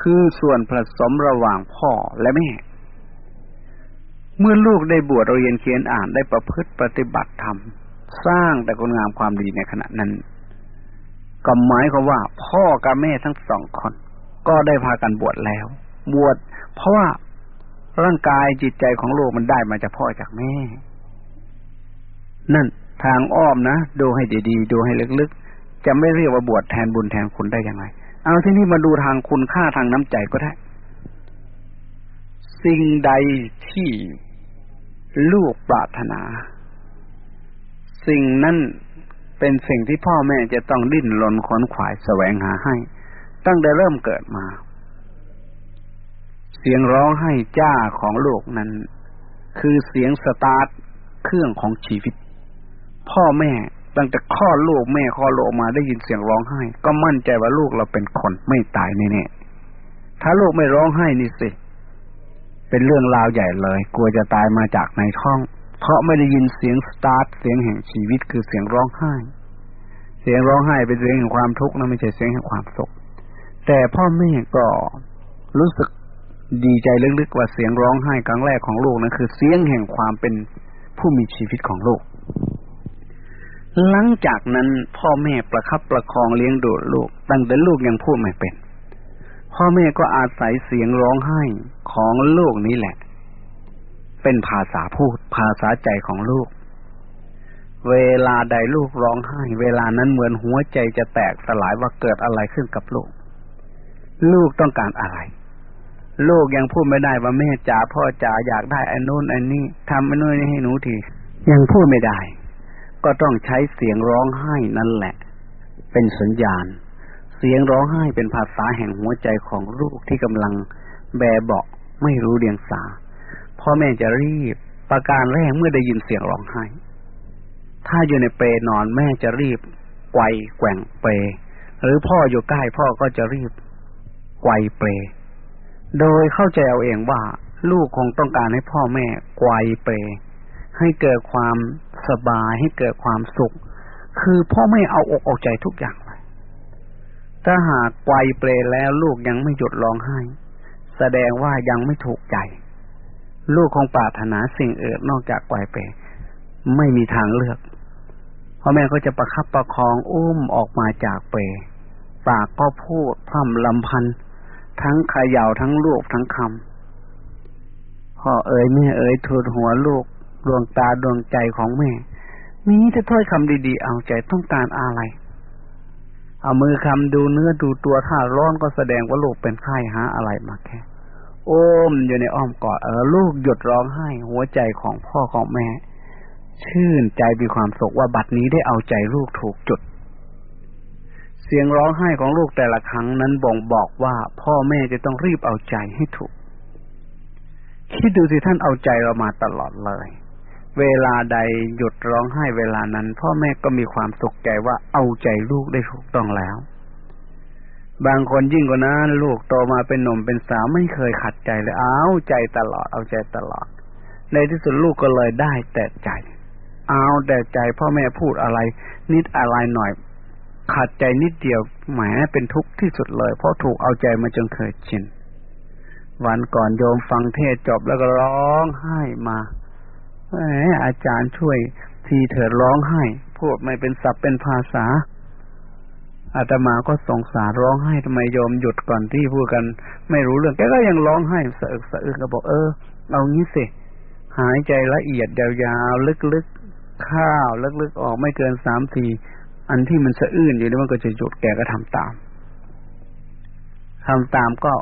คือส่วนผสมระหว่างพ่อและแม่ เมื่อลูกได้บวชเรียนเขียนอ่านได้ประพฤติปฏิบัติธรรม สร้างแต่คุณงามความดีในขณะนั้น ก็หมายความว่า พ่อกับแม่ทั้งสองคน ก็ได้พากันบวชแล้ว บวชเพราะว่าร่างกายจิตใจของลูกมันได้มาจากพ่อจากแม่ นั่นทางอ้อมนะดูให้ดีๆดูให้ลึกๆ จะไม่เรียกว่าบวชแทนบุญแทนคุณได้ยังไง เอาที่นี่มาดูทางคุณค่าทางน้ำใจก็ได้ สิ่งใดที่ลูกปรารถนา สิ่งนั้น เป็นสิ่งที่พ่อแม่จะต้องดิ้นรนขนขวายแสวงหาให้ ตั้งแต่เริ่มเกิดมา เสียงร้องให้จ้าของลูกนั้น คือเสียงสตาร์ทเครื่องของชีวิต พ่อแม่ตั้งแต่คลอดลูกแม่คลอดลูกมาได้ยินเสียงร้องไห้ ก็มั่นใจว่าลูกเราเป็นคนไม่ตายแน่ๆถ้าลูกไม่ร้องไห้นี่สิ เป็นเรื่องราวใหญ่เลย กลัวจะตายมาจากในท้อง เพราะไม่ได้ยินเสียงสตาร์ทเสียงแห่งชีวิตคือเสียงร้องไห้ เสียงร้องไห้เป็นเสียงแห่งความทุกข์นะไม่ใช่เสียงแห่งความสุข แต่พ่อแม่ก็รู้สึกดีใจลึกๆว่าเสียงร้องไห้ครั้งแรกของลูกนั้นคือเสียงแห่งความเป็นผู้มีชีวิตของลูก หลังจากนั้นพ่อแม่ประคับประคองเลี้ยงดูลูก ตั้งแต่ลูกยังพูดไม่เป็น พ่อแม่ก็อาศัยเสียงร้องไห้ของลูกนี้แหละ เป็นภาษาพูด ภาษาใจของลูก เวลาใดลูกร้องไห้ เวลานั้นเหมือนหัวใจจะแตกสลายว่าเกิดอะไรขึ้นกับลูก ลูกต้องการอะไร ลูกยังพูดไม่ได้ว่าแม่จ๋าพ่อจ๋าอยากได้อันนู้นอันนี้ทำอันนู้นให้หนูทียังพูดไม่ได้ ก็ต้องใช้เสียงร้องไห้นั่นแหละ เป็นสัญญาณ เสียงร้องไห้เป็นภาษาแห่งหัวใจของลูกที่กำลังแบเบาะไม่รู้เรียงสา พ่อแม่จะรีบ ประการแรกเมื่อได้ยินเสียงร้องไห้ ถ้าอยู่ในเปรนอนแม่จะรีบไกวแกว่งเปรหรือพ่ออยู่ใกล้พ่อก็จะรีบไกวเปรโดยเข้าใจเอาเองว่า ลูกคงต้องการให้พ่อแม่ไกวเปรให้เกิดความสบายให้เกิดความสุข คือพ่อไม่เอาอกเอาใจทุกอย่างเลยถ้าหากไกวเปรแล้วลูกยังไม่หยุดร้องไห้ แสดงว่ายังไม่ถูกใจ ลูกคงปรารถนาสิ่งอื่นนอกจากไกวเปไม่มีทางเลือกพ่อแม่ก็จะประคับประคองอุ้มออกมาจากเปปากก็พูดพร่ำลำพัน ทั้งขย่าทั้งลูกทั้งคำพ่อเอ๋ยแม่เอ๋ยทูลหัวลูกดวงตาดวงใจของแม่มีแต่ถ้อยคำดีๆ เอาใจต้องการอะไร เอามือคำดูเนื้อดูตัวถ้าร้อนก็แสดงว่าลูกเป็นไข้หาอะไรมาแค่ โอ้มอยู่ในอ้อมกอดเออลูกหยุดร้องไห้ หัวใจของพ่อของแม่ ชื่นใจมีความสุขว่าบัดนี้ได้เอาใจลูกถูกจุด เสียงร้องไห้ของลูกแต่ละครั้งนั้นบ่งบอกว่าพ่อแม่จะต้องรีบเอาใจให้ถูก คิดดูสิท่านเอาใจเรามาตลอดเลย เวลาใดหยุดร้องไห้เวลานั้น พ่อแม่ก็มีความสุขใจว่าเอาใจลูกได้ถูกต้องแล้ว บางคนยิ่งกว่านั้นลูกโตมาเป็นหนุ่มเป็นสาวไม่เคยขัดใจเลยเอาใจตลอดเอาใจตลอด ในที่สุดลูกก็เลยได้แต่ใจ เอาแต่ใจพ่อแม่พูดอะไร นิดอะไรหน่อย ขัดใจนิดเดียวแหมเป็นทุกข์ที่สุดเลย เพราะถูกเอาใจมาจนเคยชินวันก่อนโยมฟังเทศจบแล้วก็ร้องไห้มาแหมอาจารย์ช่วยทีเถิดร้องไห้พูดไม่เป็นศัพท์เป็นภาษา อาตมาก็สงสารร้องไห้ทำไมโยมหยุดก่อนที่พูดกัน ไม่รู้เรื่องแกก็ยังร้องไห้สะอึกสะอึกก็บอกเออเอางี้สิหายใจละเอียดยาวๆลึกๆข้าวลึกๆออกไม่เกินสามทีอันที่มันสะอื้นอยู่นี่มันก็จะหยุดแกก็ทำตามทำตามก็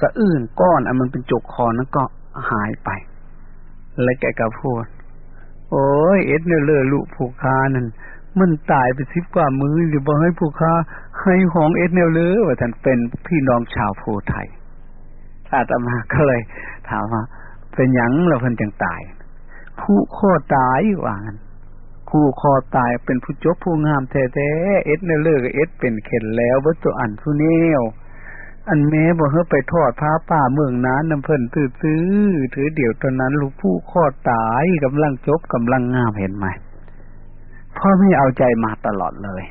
สะอื้นก้อนอันมันเป็นจุกคอนั้นก็หายไป แล้วแกก็พูด โอ้ยเอ็ดเนเลอลูกผูกคานั่น มันตายไปสิบกว่ามือหรือบอกให้ผูกคาให้ของเอ็ดเนเลอว่าท่านเป็นพี่น้องชาวโพไทยอาตมาก็เลย ถามว่า เป็นหยังเราเพิ่นจังตาย ผู้ข้อตายว่างันคู่คอตายเป็นผู้จบผู้งามแท้ๆเอ็ดเนเลอร์เอ็ดเป็นเข็นแล้ววัตถุอันผู้เนวอันแม้บอกเฮาไปทอดผ้าป่าเมืองนั้นน้ำเพิ่นตื้อซื้อถือเดี๋ยวตอนนั้นลูกผู้ข้อตายกำลังจบกำลังงามเห็นไหม พ่อไม่เอาใจมาตลอดเลย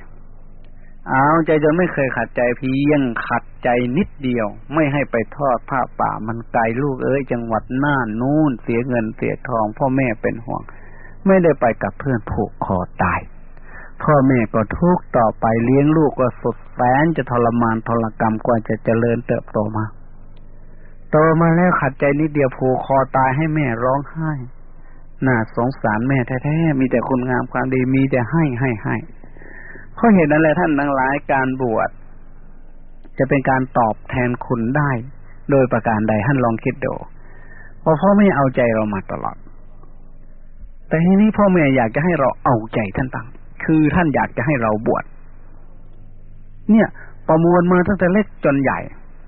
เอาใจจนไม่เคยขัดใจเพียงขัดใจนิดเดียว ไม่ให้ไปทอดผ้าป่ามันไกลลูกเอ้ยจังหวัดน่านนู่นเสียเงินเสียทอง พ่อแม่เป็นห่วง ไม่ได้ไปกับเพื่อนผูกคอตายพ่อแม่ก็ทุกข์ต่อไปเลี้ยงลูกก็สุดแสนจะทรมานทรกรรมกว่าจะเจริญเติบโตมา โตมาแล้วขัดใจนิดเดียวผูกคอตายให้แม่ร้องไห้ น่าสงสารแม่แท้ๆมีแต่คุณงามความดีมีแต่ให้ให้ให้เพราะเหตุนั้นแหละท่านทั้งหลายการบวช จะเป็นการตอบแทนคุณได้ โดยประการใดท่านลองคิดดูเพราะพ่อแม่เอาใจเรามาตลอด แต่ทีนี้พ่อแม่อยากจะให้เราเอาใจท่านตั้งคือท่านอยากจะให้เราบวชเนี่ย ประมวลมาตั้งแต่เล็กจนใหญ่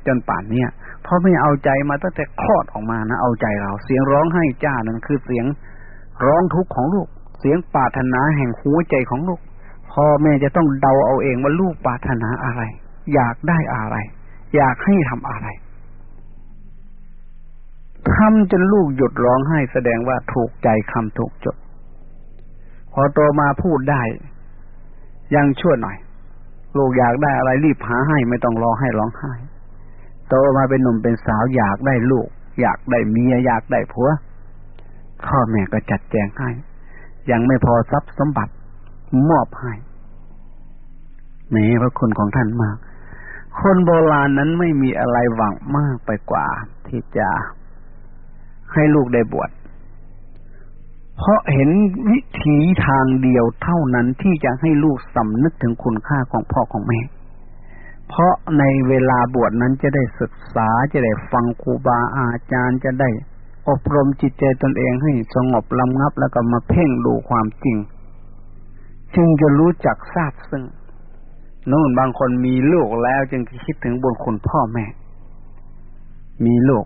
จนป่านเนี่ยพราะไม่เอาใจมาตั้งแต่คลอดออกมานะเอาใจเรา เสียงร้องให้จ้านั่นคือเสียง ร้องทุกข์ของลูก เสียงปรารถนาแห่งหัวใจของลูก พ่อแม่จะต้องเดาเอาเองว่าลูกปรารถนาอะไร อยากได้อะไร อยากให้ทำอะไรทำจนลูกหยุดร้องให้แสดงว่าถูกใจคำถูกจด พอโตมาพูดได้ ยังชั่วหน่อย ลูกอยากได้อะไรรีบหาให้ไม่ต้องรอให้ร้องไห้ โตมาเป็นหนุ่มเป็นสาวอยากได้ลูก อยากได้เมียอยากได้ผัว พ่อแม่ก็จัดแจงให้ ยังไม่พอทรัพย์สมบัติมอบให้แม้พระคุณของท่านมาก คนโบราณนั้นไม่มีอะไรหวังมากไปกว่า ที่จะให้ลูกได้บวช เพราะเห็นวิถีทางเดียวเท่านั้นที่จะให้ลูกสำนึกถึงคุณค่าของพ่อของแม่ เพราะในเวลาบวชนั้นจะได้ศึกษาจะได้ฟังครูบาอาจารย์จะได้ อบรมจิตใจตนเองให้สงบลำงับแล้วก็มาเพ่งดูความจริง จึงจะรู้จักทราบซึ่งนู่นบางคนมีลูกแล้วจึงคิดถึงบุญคุณพ่อแม่ มีลูก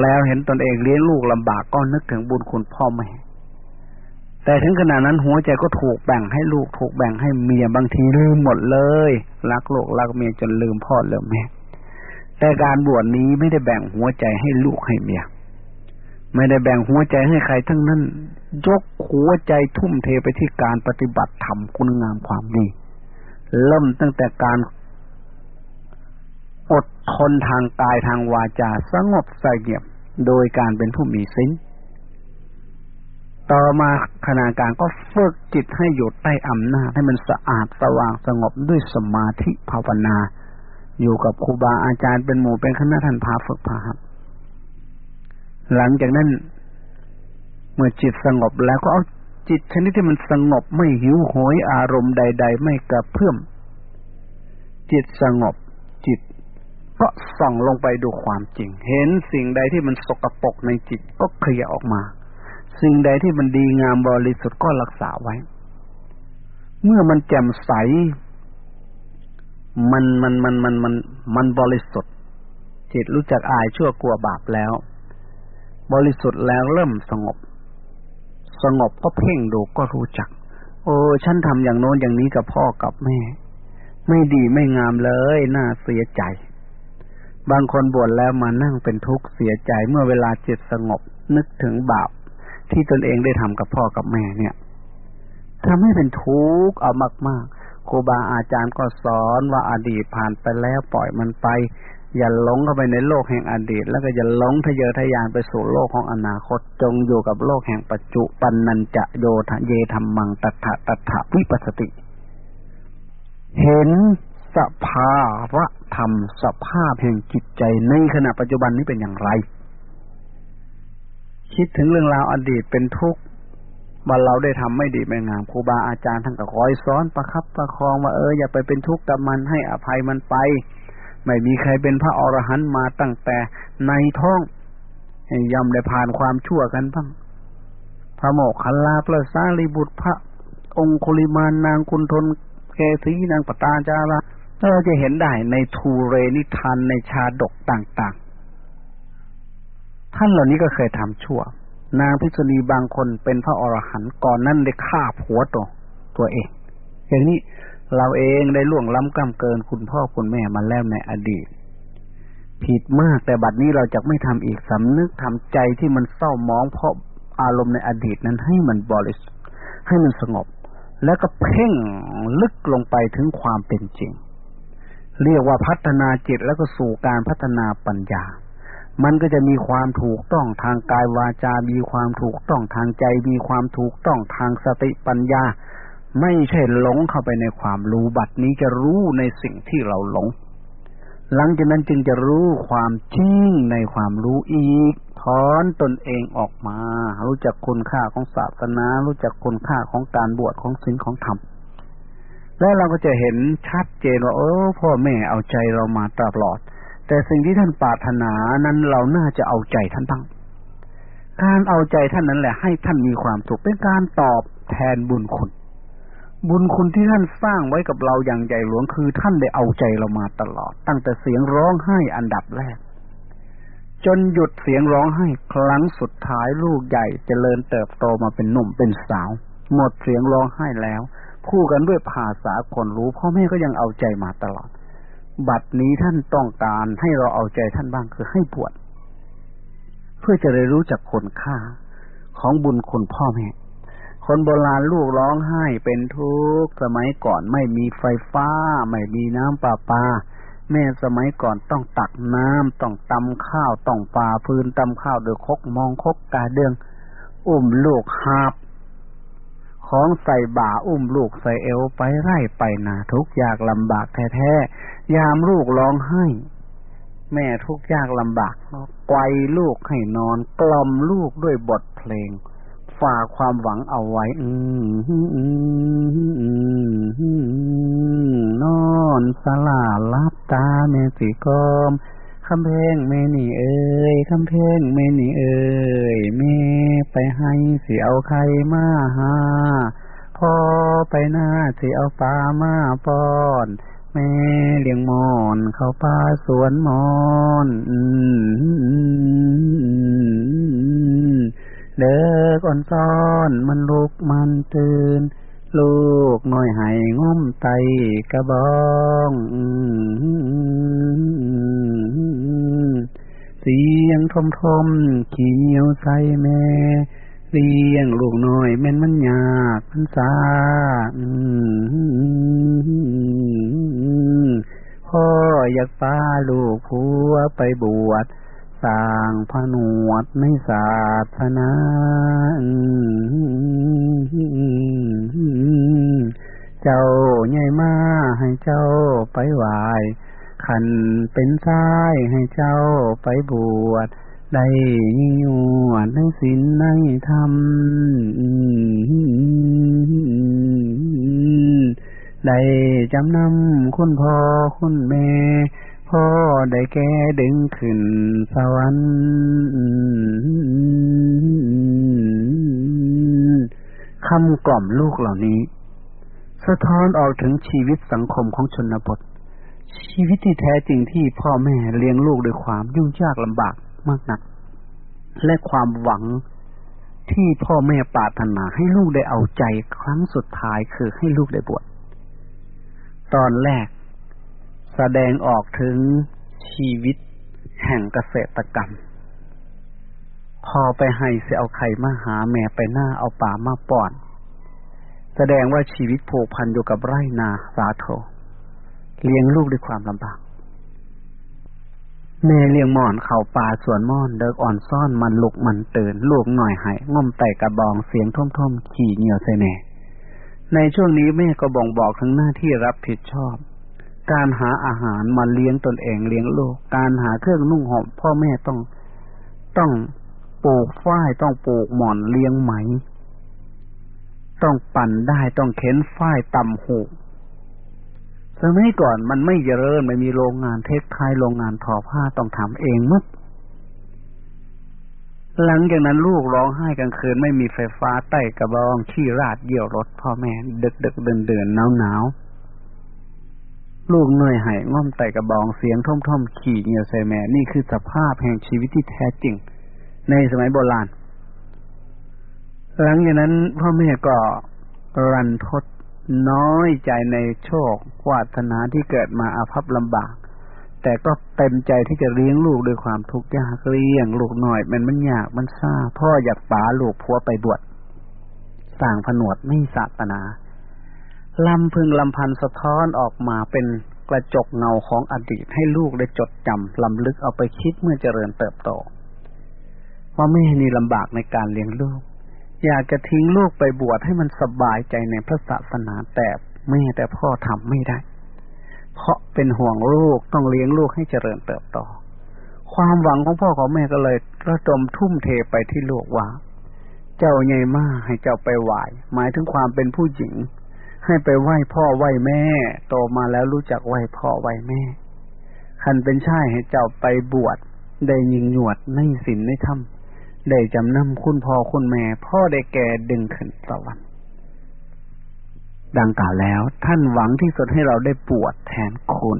แล้วเห็นตนเองเลี้ยงลูกลำบากก็นึกถึงบุญคุณพ่อแม่ แต่ถึงขนาดนั้นหัวใจก็ถูกแบ่งให้ลูกถูกแบ่งให้เมียบางทีลืมหมดเลย รักลูกรักเมียจนลืมพ่อลืมแม่ แต่การบวชนี้ไม่ได้แบ่งหัวใจให้ลูกให้เมีย ไม่ได้แบ่งหัวใจให้ใครทั้งนั้น ยกหัวใจทุ่มเทไปที่การปฏิบัติธรรมคุณงามความดี เริ่มตั้งแต่การอดทนทางกายทางวาจาสงบสงบโดยการเป็นผู้มีศีลต่อมาขณะการก็ฝึกจิตให้อยู่ใต้อำนาจให้มันสะอาดสว่างสงบด้วยสมาธิภาวนา อยู่กับครูบาอาจารย์เป็นหมู่เป็นคณะท่านพาฝึกพาหับหลังจากนั้น เมื่อจิตสงบแล้วก็เอาจิตชนิดที่มันสงบไม่หิวโหยอารมณ์ใด ๆ ไม่กระเพื่อมจิตสงบจิตก็ส่องลงไปดูความจริง เห็นสิ่งใดที่มันสกปรกในจิตก็เคลียออกมา สิ่งใดที่มันดีงามบริสุทธิ์ก็รักษาไว้ เมื่อมันแจ่มใส มันมันมันมันมันมันบริสุทธิ์จิตรู้จักอายชั่วกลัวบาปแล้ว บริสุทธิ์แล้วเริ่มสงบ สงบก็เพ่งดูก็รู้จัก โอ้ฉันทำอย่างโน้นอย่างนี้กับพ่อกับแม่ ไม่ดีไม่งามเลยน่าเสียใจ บางคนบวชแล้วมานั่งเป็นทุกข์เสียใจเมื่อเวลาจิตสงบ นึกถึงบาป ที่ตนเองได้ทำกับพ่อกับแม่เนี่ยทำให้เป็นทุกข์เอามากๆ ครูบาอาจารย์ก็สอนว่าอดีตผ่านไปแล้วปล่อยมันไป อย่าหลงเข้าไปในโลกแห่งอดีต แล้วก็อย่าหลงทะเยอทะยานไปสู่โลกของอนาคตจงอยู่กับโลกแห่งปัจจุบันนันจะโยทะเยธรรมังตัถะตัถะวิปัสสติ เห็นสภาวะธรรมสภาพแห่งจิตใจในขณะปัจจุบันนี้เป็นอย่างไร คิดถึงเรื่องราวอดีตเป็นทุกข์ ว่าเราได้ทำไม่ดีไม่งามครูบาอาจารย์ท่านก็คอยสอนประคับประคองว่าเอออย่าไปเป็นทุกข์กับมันให้อภัยมันไป ไม่มีใครเป็นพระอรหันต์มาตั้งแต่ในท้องย่อมได้ผ่านความชั่วกันบ้างพระโมกขันลาพระสารีบุตรพระ องคุลิมานนางคุณทนเกศีนางปตาจาระเราจะเห็นได้ในทูเรนิทานในชาดกต่าง ๆ ท่านเหล่านี้ก็เคยทำชั่ว นางพิษณีบางคนเป็นพระอรหันต์ก่อนนั้นได้ฆ่าผัวตัวตัวเอง อย่างนี้เราเองได้ล่วงล้ำกล้ำเกินคุณพ่อคุณแม่มาแล้วในอดีต ผิดมากแต่บัดนี้เราจะไม่ทำอีกสำนึกทำใจที่มันเศร้ามองเพราะอารมณ์ในอดีตนั้นให้มันบริสุทธิ์ให้มันสงบ แล้วก็เพ่งลึกลงไปถึงความเป็นจริง เรียกว่าพัฒนาจิตแล้วก็สู่การพัฒนาปัญญา มันก็จะมีความถูกต้องทางกายวาจา มีความถูกต้องทางใจ มีความถูกต้องทางสติปัญญา ไม่ใช่หลงเข้าไปในความรู้บัดนี้จะรู้ในสิ่งที่เราหลง หลังจากนั้นจึงจะรู้ความจริงในความรู้อีก ถอนตนเองออกมา รู้จักคุณค่าของศาสนา รู้จักคุณค่าของการบวชของศีลของธรรมแล้วเราก็จะเห็นชัดเจนว่าเออพ่อแม่เอาใจเรามาตลอด แต่สิ่งที่ท่านปรารถนานั้นเราน่าจะเอาใจท่านบ้าง การเอาใจท่านนั้นแหละ ให้ท่านมีความสุขเป็นการตอบแทนบุญคุณ บุญคุณที่ท่านสร้างไว้กับเราอย่างใหญ่หลวงคือท่านได้เอาใจเรามาตลอด ตั้งแต่เสียงร้องไห้อันดับแรก จนหยุดเสียงร้องไห้ครั้งสุดท้ายลูกใหญ่จเจริญเติบโตมาเป็นหนุ่มเป็นสาว หมดเสียงร้องไห้แล้ว คู่กันด้วยภาษาคนรู้พ่อแม่ก็ยังเอาใจมาตลอด บัดนี้ท่านต้องการให้เราเอาใจท่านบ้างคือให้บวชเพื่อจะได้รู้จักคุณค่าของบุญคุณพ่อแม่ คนโบราณลูกร้องไห้เป็นทุกข์สมัยก่อนไม่มีไฟฟ้า ไม่มีน้ำประปา แม่สมัยก่อนต้องตักน้ำต้องตำข้าวต้องปาพื้นตำข้าวโดยคกมองคกกาเดืองอุ้มลูกหาบ ของใส่บ่าอุ้มลูกใส่เอวไปไร่ไปนาทุกยากลำบากแท้ๆยามลูกร้องไห้ แม่ทุกยากลำบากไกวลูกให้นอนกล่อมลูกด้วยบทเพลงฝากความหวังเอาไว้ อืนอนสลาลับตาแม่สีกอม คำเพลงแม่นี่เอ้ยคำเพลงแม่นี่เอ้ยแม่ไปให้สิเอาใครมาหาพ่อไปหน้าสิเอาปลามาป้อนแม่เลี้ยงมอนเข้าป่าสวนมอนเด้อกอ่อนซ้อนมันลุกมันตื่น ลูกน้อยให้ง้มไตกระบองเสียงทมทมขี้เหนียวใส่แม่เลี้ยงลูกน้อยแม่นมันยากมันซาพ่ออยากป้าลูกผัวไปบวช สร้างผนวดในศาสนาเจ้าใหญ่มาให้เจ้าไปไหวขันเป็นซ้ายให้เจ้าไปบวชได้ยิ่งยวดในศีลในธรรมได้จำนำคุณพ่อคุณแม่ พ่อได้แก่ดึงขึ้นสวรรค์คำกล่อมลูกเหล่านี้ สะท้อนออกถึงชีวิตสังคมของชนบท ชีวิตที่แท้จริงที่พ่อแม่เลี้ยงลูกด้วยความยุ่งยากลำบากมากนัก และความหวังที่พ่อแม่ปรารถนาให้ลูกได้เอาใจครั้งสุดท้ายคือให้ลูกได้บวชตอนแรก แสดงออกถึงชีวิตแห่งเกษตรกรรม พอไปให้เสียเอาไข่มาหาแม่ไปหน้าเอาป่ามาป้อน แสดงว่าชีวิตผูกพันอยู่กับไร่นาสาโทเลี้ยงลูกด้วยความลำบาก แม่เลี้ยงหมอนเข่าป่าสวนม่อน เดิกอ่อนซ่อนมันลุกมันตื่นลูกหน่อยหายง่มไต่กระบองเสียงท่อมๆขี่เหนียวใส่แน่ในช่วงนี้แม่ก็บ่งบอกถึงหน้าที่รับผิดชอบ การหาอาหารมาเลี้ยงตนเองเลี้ยงลูก การหาเครื่องนุ่งห่มพ่อแม่ต้องต้องปลูกฝ้ายต้องปลูกหมอนเลี้ยงไหม ต้องปั่นได้ต้องเข็นฝ้ายตำหูสมัยก่อนมันไม่เจริญไม่มีโรงงานเทคไทยโรงงานทอผ้าต้องทำเองมั้งหลังจากนั้นลูกร้องไห้กลางคืนไม่มีไฟฟ้าใต้กระบองขี้ราดเยี่ยวรถพ่อแม่ดึกดึกเดินเดินหนาวหนาว ลูกเหนื่อยหายง่อมไต่กระบองเสียงท่อมท่อมขี่เหนียวใส่แม่ นี่คือสภาพแห่งชีวิตที่แท้จริง ในสมัยโบราณ หลังจากนั้นพ่อแม่ก็รันทดน้อยใจในโชควาสนาที่เกิดมาอาภัพลำบาก แต่ก็เต็มใจที่จะเลี้ยงลูกด้วยความทุกข์ยากเลี้ยงลูกหน่อย มันมันยากมันซ่าพ่ออยากป๋าลูกพัวไปบวชสร้างผนวดไม่ศาสนา ลำพึงลำพันสะท้อนออกมาเป็นกระจกเงาของอดีตให้ลูกได้จดจำลำลึกเอาไปคิดเมื่อเจริญเติบโตว่าแม่นี่ลำบากในการเลี้ยงลูก อยากจะทิ้งลูกไปบวชให้มันสบายใจในพระศาสนาแต่แม่แต่พ่อทำไม่ได้ เพราะเป็นห่วงลูกต้องเลี้ยงลูกให้เจริญเติบโตความหวังของพ่อของแม่ก็เลยระดมทุ่มเทไปที่ลูกว่า เจ้าใหญ่มากให้เจ้าไปไหวหมายถึงความเป็นผู้หญิง ให้ไปไหว้พ่อไหว้แม่ โตมาแล้วรู้จักไหว้พ่อไหว้แม่ คันเป็นชายให้เจ้าไปบวชได้ยิงหยวดในศีลในธรรมได้จำนำคุณพ่อคุณแม่ พ่อได้แก่ดึงขึ้นสวรรค์ดังกล่าวแล้ว ท่านหวังที่สุดให้เราได้ปวดแทนคุณ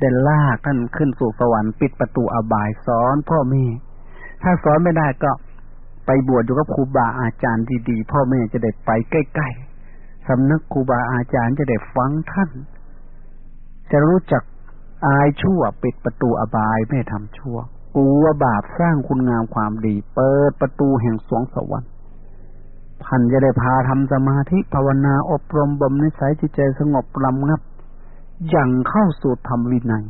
ได้ลากท่านขึ้นสู่สวรรค์ปิดประตูอบายสอนพ่อแม่ถ้าสอนไม่ได้ก็ไปบวชอยู่กับครูบาอาจารย์ดีๆ พ่อแม่จะได้ไปใกล้ๆ สำนักครูบาอาจารย์จะได้ฟังท่าน จะรู้จักอายชั่วปิดประตูอบายไม่ทำชั่วกลัวบาปสร้างคุณงามความดี เปิดประตูแห่งสวงสวรรค์พันจะได้พาทำสมาธิภาวนาอบรมบ่มนิสัยจิตใจสงบลำงับอย่างเข้าสู่ธรรมวินัย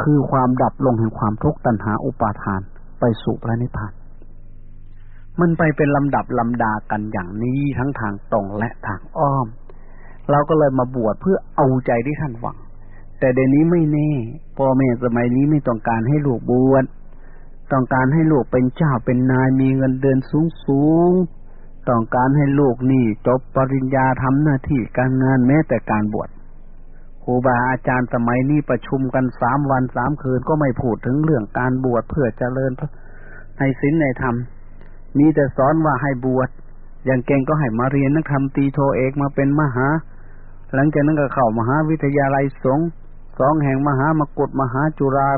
คือความดับลงแห่งความทุกข์ตัณหาอุปาทานไปสู่พระนิพพาน มันไปเป็นลำดับลำดากันอย่างนี้ทั้งทางตรงและทางอ้อม เราก็เลยมาบวชเพื่อเอาใจที่ท่านหวัง แต่เดี๋ยวนี้ไม่แน่พ่อแม่สมัยนี้ไม่ต้องการให้ลูกบวชต้องการให้ลูกเป็นเจ้าเป็นนายมีเงินเดือนสูงสูงต้องการให้ลูกนี่จบปริญญาทำหน้าที่การงานแม้แต่การบวชครูบาอาจารย์สมัยนี้ประชุมกันสามวันสามคืนก็ไม่พูดถึงเรื่องการบวชเพื่อเจริญในศีลในธรรม มีแต่สอนว่าให้บวชอย่างเก่งก็ให้มาเรียนนักธรรมตีโทเอกมาเป็นมหา หลังจากนั้นก็เข้ามหาวิทยาลัยสงฆ์สองแห่งมหามกุฏมหาจุฬา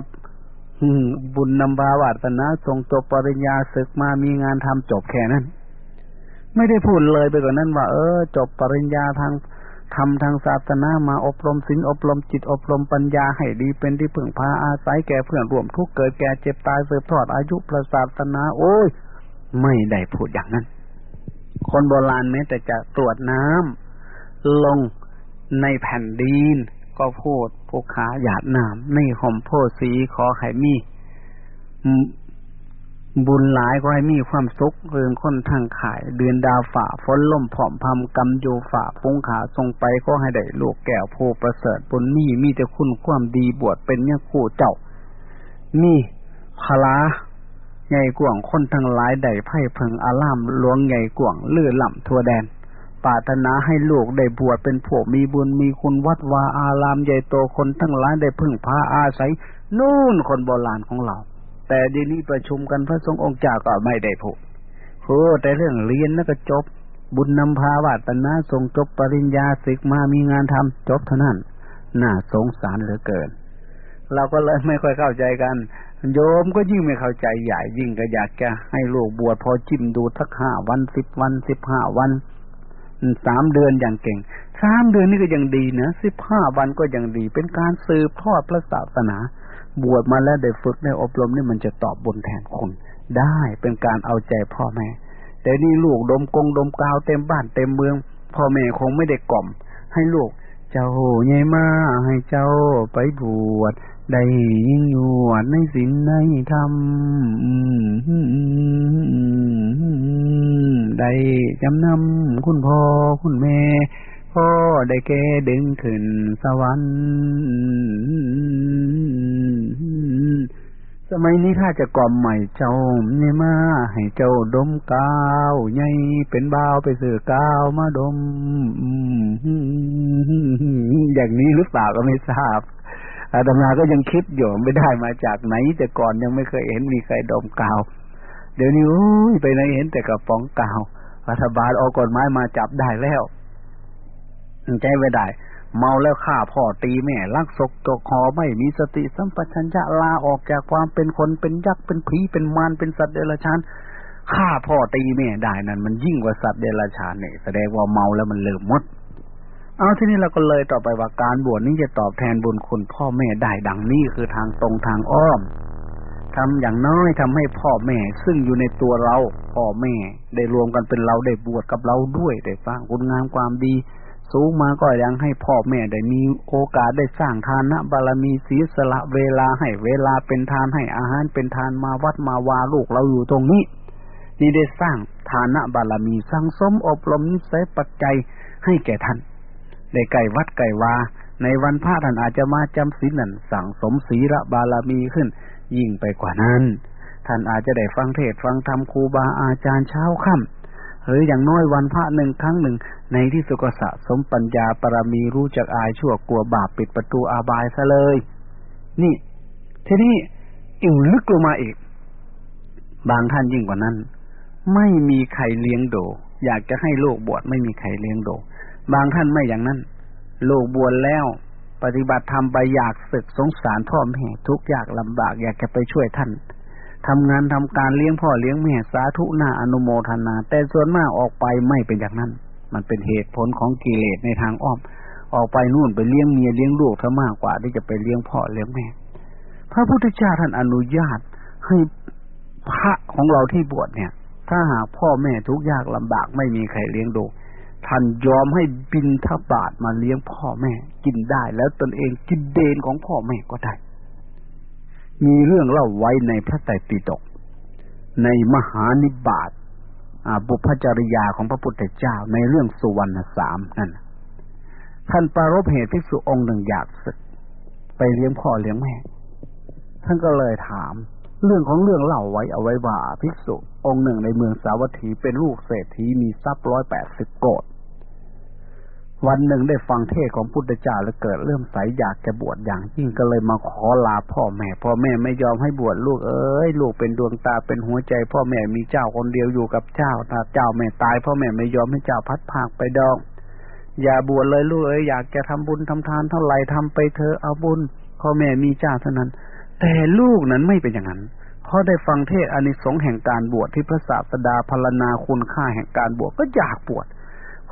บุญนำบาวาสนาส่งจบปริญญาศึกมามีงานทำจบแค่นั้น ไม่ได้พูดเลยไปกว่านั้นว่า เออ จบปริญญาทางทำทางศาสนามาอบรมศีลอบรมจิตอบรมปัญญาให้ดีเป็นที่พึ่งพาอาศัยแก่เพื่อนร่วมทุกเกิดแก่เจ็บตายสืบทอดอายุประศาสนา โอ้ย ไม่ได้พูดอย่างนั้น คนโบราณแม้แต่จะตรวจน้ำลงในแผ่นดินก็พูดผู้ขาหยาดน้ำในห่มโพสีขอไข่มีบุญหลายก็ให้มีความสุขเรื่องคนทางขาย เดือนดาวฝ่าฝนล่มผอมพำกำโยฝ่าพุงขาทรงไปก็ให้ได้ลูกแก้วโพประเสริฐบุญมีมีแต่คุณความดีบวชเป็นเนี่ยคู่เจ้า มีพลา ใหญ่กว่างคนทั้งหลายได้ไพ่เพิงอารามหลวงใหญ่กว่างลื่อล่ำทั่วแดนปาถนาให้ลูกได้บวชเป็นผู้มีบุญมีคุณวัดวาอารามใหญ่โตคนทั้งหลายได้พึ่งพาอาศัย นู่นคนโบราณของเรา แต่ดีนี้ประชุมกันพระสงฆ์องค์เจ้าก็ไม่ได้พูดพูดแต่เรื่องเรียนแล้วก็จบ บุญนำพาวาตนาส่งจบปริญญาศึกมามีงานทำจบเท่านั้น น่าสงสารเหลือเกิน เราก็เลยไม่ค่อยเข้าใจกัน โยมก็ยิ่งไม่เข้าใจใหญ่ยิ่งก็อยากจะให้ลูกบวชพอจิ้มดูทักห้าวันสิบวันสิบห้าวันสามเดือนอย่างเก่งสามเดือนนี่ก็ยังดีนะสิบห้าวันก็ยังดี เป็นการสืบทอดพระศาสนา บวชมาแล้วได้ฝึกได้อบรมนี่มันจะตอบบนแทนคนได้เป็นการเอาใจพ่อแม่ แต่นี่ลูกดมกงดมกาวเต็มบ้านเต็มเมือง พ่อแม่คงไม่ได้กล่อม ให้ลูก เจ้าใหญ่มาให้เจ้าไปบวชได้ยิ่งยวดในศีลในธรรมได้จำนำคุณพ่อคุณแม่พ่อได้แก่ดึงขึ้นสวรรค์ สมัยนี้ถ้าจะกล่อมใหม่เจ้าเนี่ยมาให้เจ้าดมกาวใหญ่เป็นบ่าวไปสื่อกาวมาดมอย่างนี้หรือเปล่าก็ไม่ทราบอาตมาก็ยังคิดอยู่ไม่ได้มาจากไหน แต่ก่อนยังไม่เคยเห็นมีใครดมกาว เดี๋ยวนี้ไปไหนเห็นแต่กระป๋องกาวรัฐบาลออกกฎหมายมาจับได้แล้วใจไว้ได้ เมาแล้วฆ่าพ่อตีแม่ลักศกตกคอไม่มีสติสัมปชัญญะลาออกจากความเป็นคนเป็นยักษ์เป็นผีเป็นมารเป็นสัตว์เดรัจฉานฆ่าพ่อตีแม่ได้นั่นมันยิ่งกว่าสัตว์เดรัจฉานเนี่ยแสดงว่าเมาแล้วมันเลิมมด เอาที่นี้เราก็เลยต่อไปว่าการบวชนี้จะตอบแทนบุญคุณพ่อแม่ได้ดังนี้คือทางตรงทางอ้อมทำอย่างน้อยทำให้พ่อแม่ ซึ่งอยู่ในตัวเรา พ่อแม่ได้รวมกันเป็นเราได้บวชกับเราด้วยได้สร้างคุณงามความดี สูงมาก็ยังให้พ่อแม่ได้มีโอกาสได้สร้างทานนะบารมีศีสละเวลาให้เวลาเป็นทานให้อาหารเป็นทานมาวัดมาวาลูกเราอยู่ตรงนี้ นี่ได้สร้างทานะบารมีสร้างสมอบรมนิสัยปัจจัยให้แก่ท่านได้ไก่วัดไก่วา ในวันพระท่านอาจจะมาจำศีลนั่นสั่งสมศีละบารมีขึ้น ยิ่งไปกว่านั้น ท่านอาจจะได้ฟังเทศฟังธรรมครูบาอาจารย์เช้าค่ำ หรืออย่างน้อยวันพระหนึ่งครั้งหนึ่ง ในที่สุกสะสมปัญญาปรมีรู้จักอายชั่วกลัวบาปปิดประตูอาบายซะเลย นี่ ทีนี้อิ่วลึกลงมาอีก บางท่านยิ่งกว่านั้น ไม่มีใครเลี้ยงโด อยากจะให้โลกบวชไม่มีใครเลี้ยงโด บางท่านไม่อย่างนั้น โลกบวชแล้ว ปฏิบัติธรรมไปอยากศึกสงสารพ่อแม่ทุกอยากลำบาก อยากจะไปช่วยท่าน ทำงานทำการเลี้ยงพ่อเลี้ยงแม่สาธุหน้าอนุโมทนา แต่ส่วนมากออกไปไม่เป็นอย่างนั้น มันเป็นเหตุผลของกิเลสในทางอ้อม ออกไปนู่นไปเลี้ยงเมียเลี้ยงลูกถ้ามากกว่าที่จะไปเลี้ยงพ่อเลี้ยงแม่ พระพุทธเจ้าท่านอนุญาตให้พระของเราที่บวชเนี่ย ถ้าหากพ่อแม่ทุกยากลำบากไม่มีใครเลี้ยงดูท่านยอมให้บินทบาทมาเลี้ยงพ่อแม่ กินได้แล้วตนเองกินเดนของพ่อแม่ก็ได้ มีเรื่องเล่าไว้ในพระไตรปิฎกในมหานิบาตบุพจริยาของพระพุทธเจ้าในเรื่องสุวรรณสามนั่นท่านปรารบเหตุภิกษุองค์หนึ่งอยากศึก ไปเลี้ยงพ่อเลี้ยงแม่ ท่านก็เลยถาม เรื่องของเรื่องเล่าไว้เอาไว้ว่าภิกษุองค์หนึ่งในเมืองสาวัตถีเป็นลูกเศรษฐีมีทรัพย์ร้อยแปดสิบโกด วันหนึ่งได้ฟังเทศของพุทธเจ้าแล้วเกิดเริ่มใสอยากจะบวชอย่างยิ่งก็เลยมาขอลาพ่อแม่ พ่อแม่ไม่ยอมให้บวชลูกเอ้ยลูกเป็นดวงตาเป็นหัวใจ พ่อแม่มีเจ้าคนเดียวอยู่กับเจ้าถ้าเจ้าแม่ตาย พ่อแม่ไม่ยอมให้เจ้าพัดพากไปดองอย่าบวชเลยลูกเอ้ยอยากจะทำบุญทำทานเท่าไหร่ทำไปเธอเอาบุญ พ่อแม่มีเจ้าเท่านั้น แต่ลูกนั้นไม่เป็นอย่างนั้นพราะได้ฟังเทศอานิสงส์แห่งการบวชที่พระศาสดาพรรณนาคุณค่าแห่งการบวชก็อยากบวช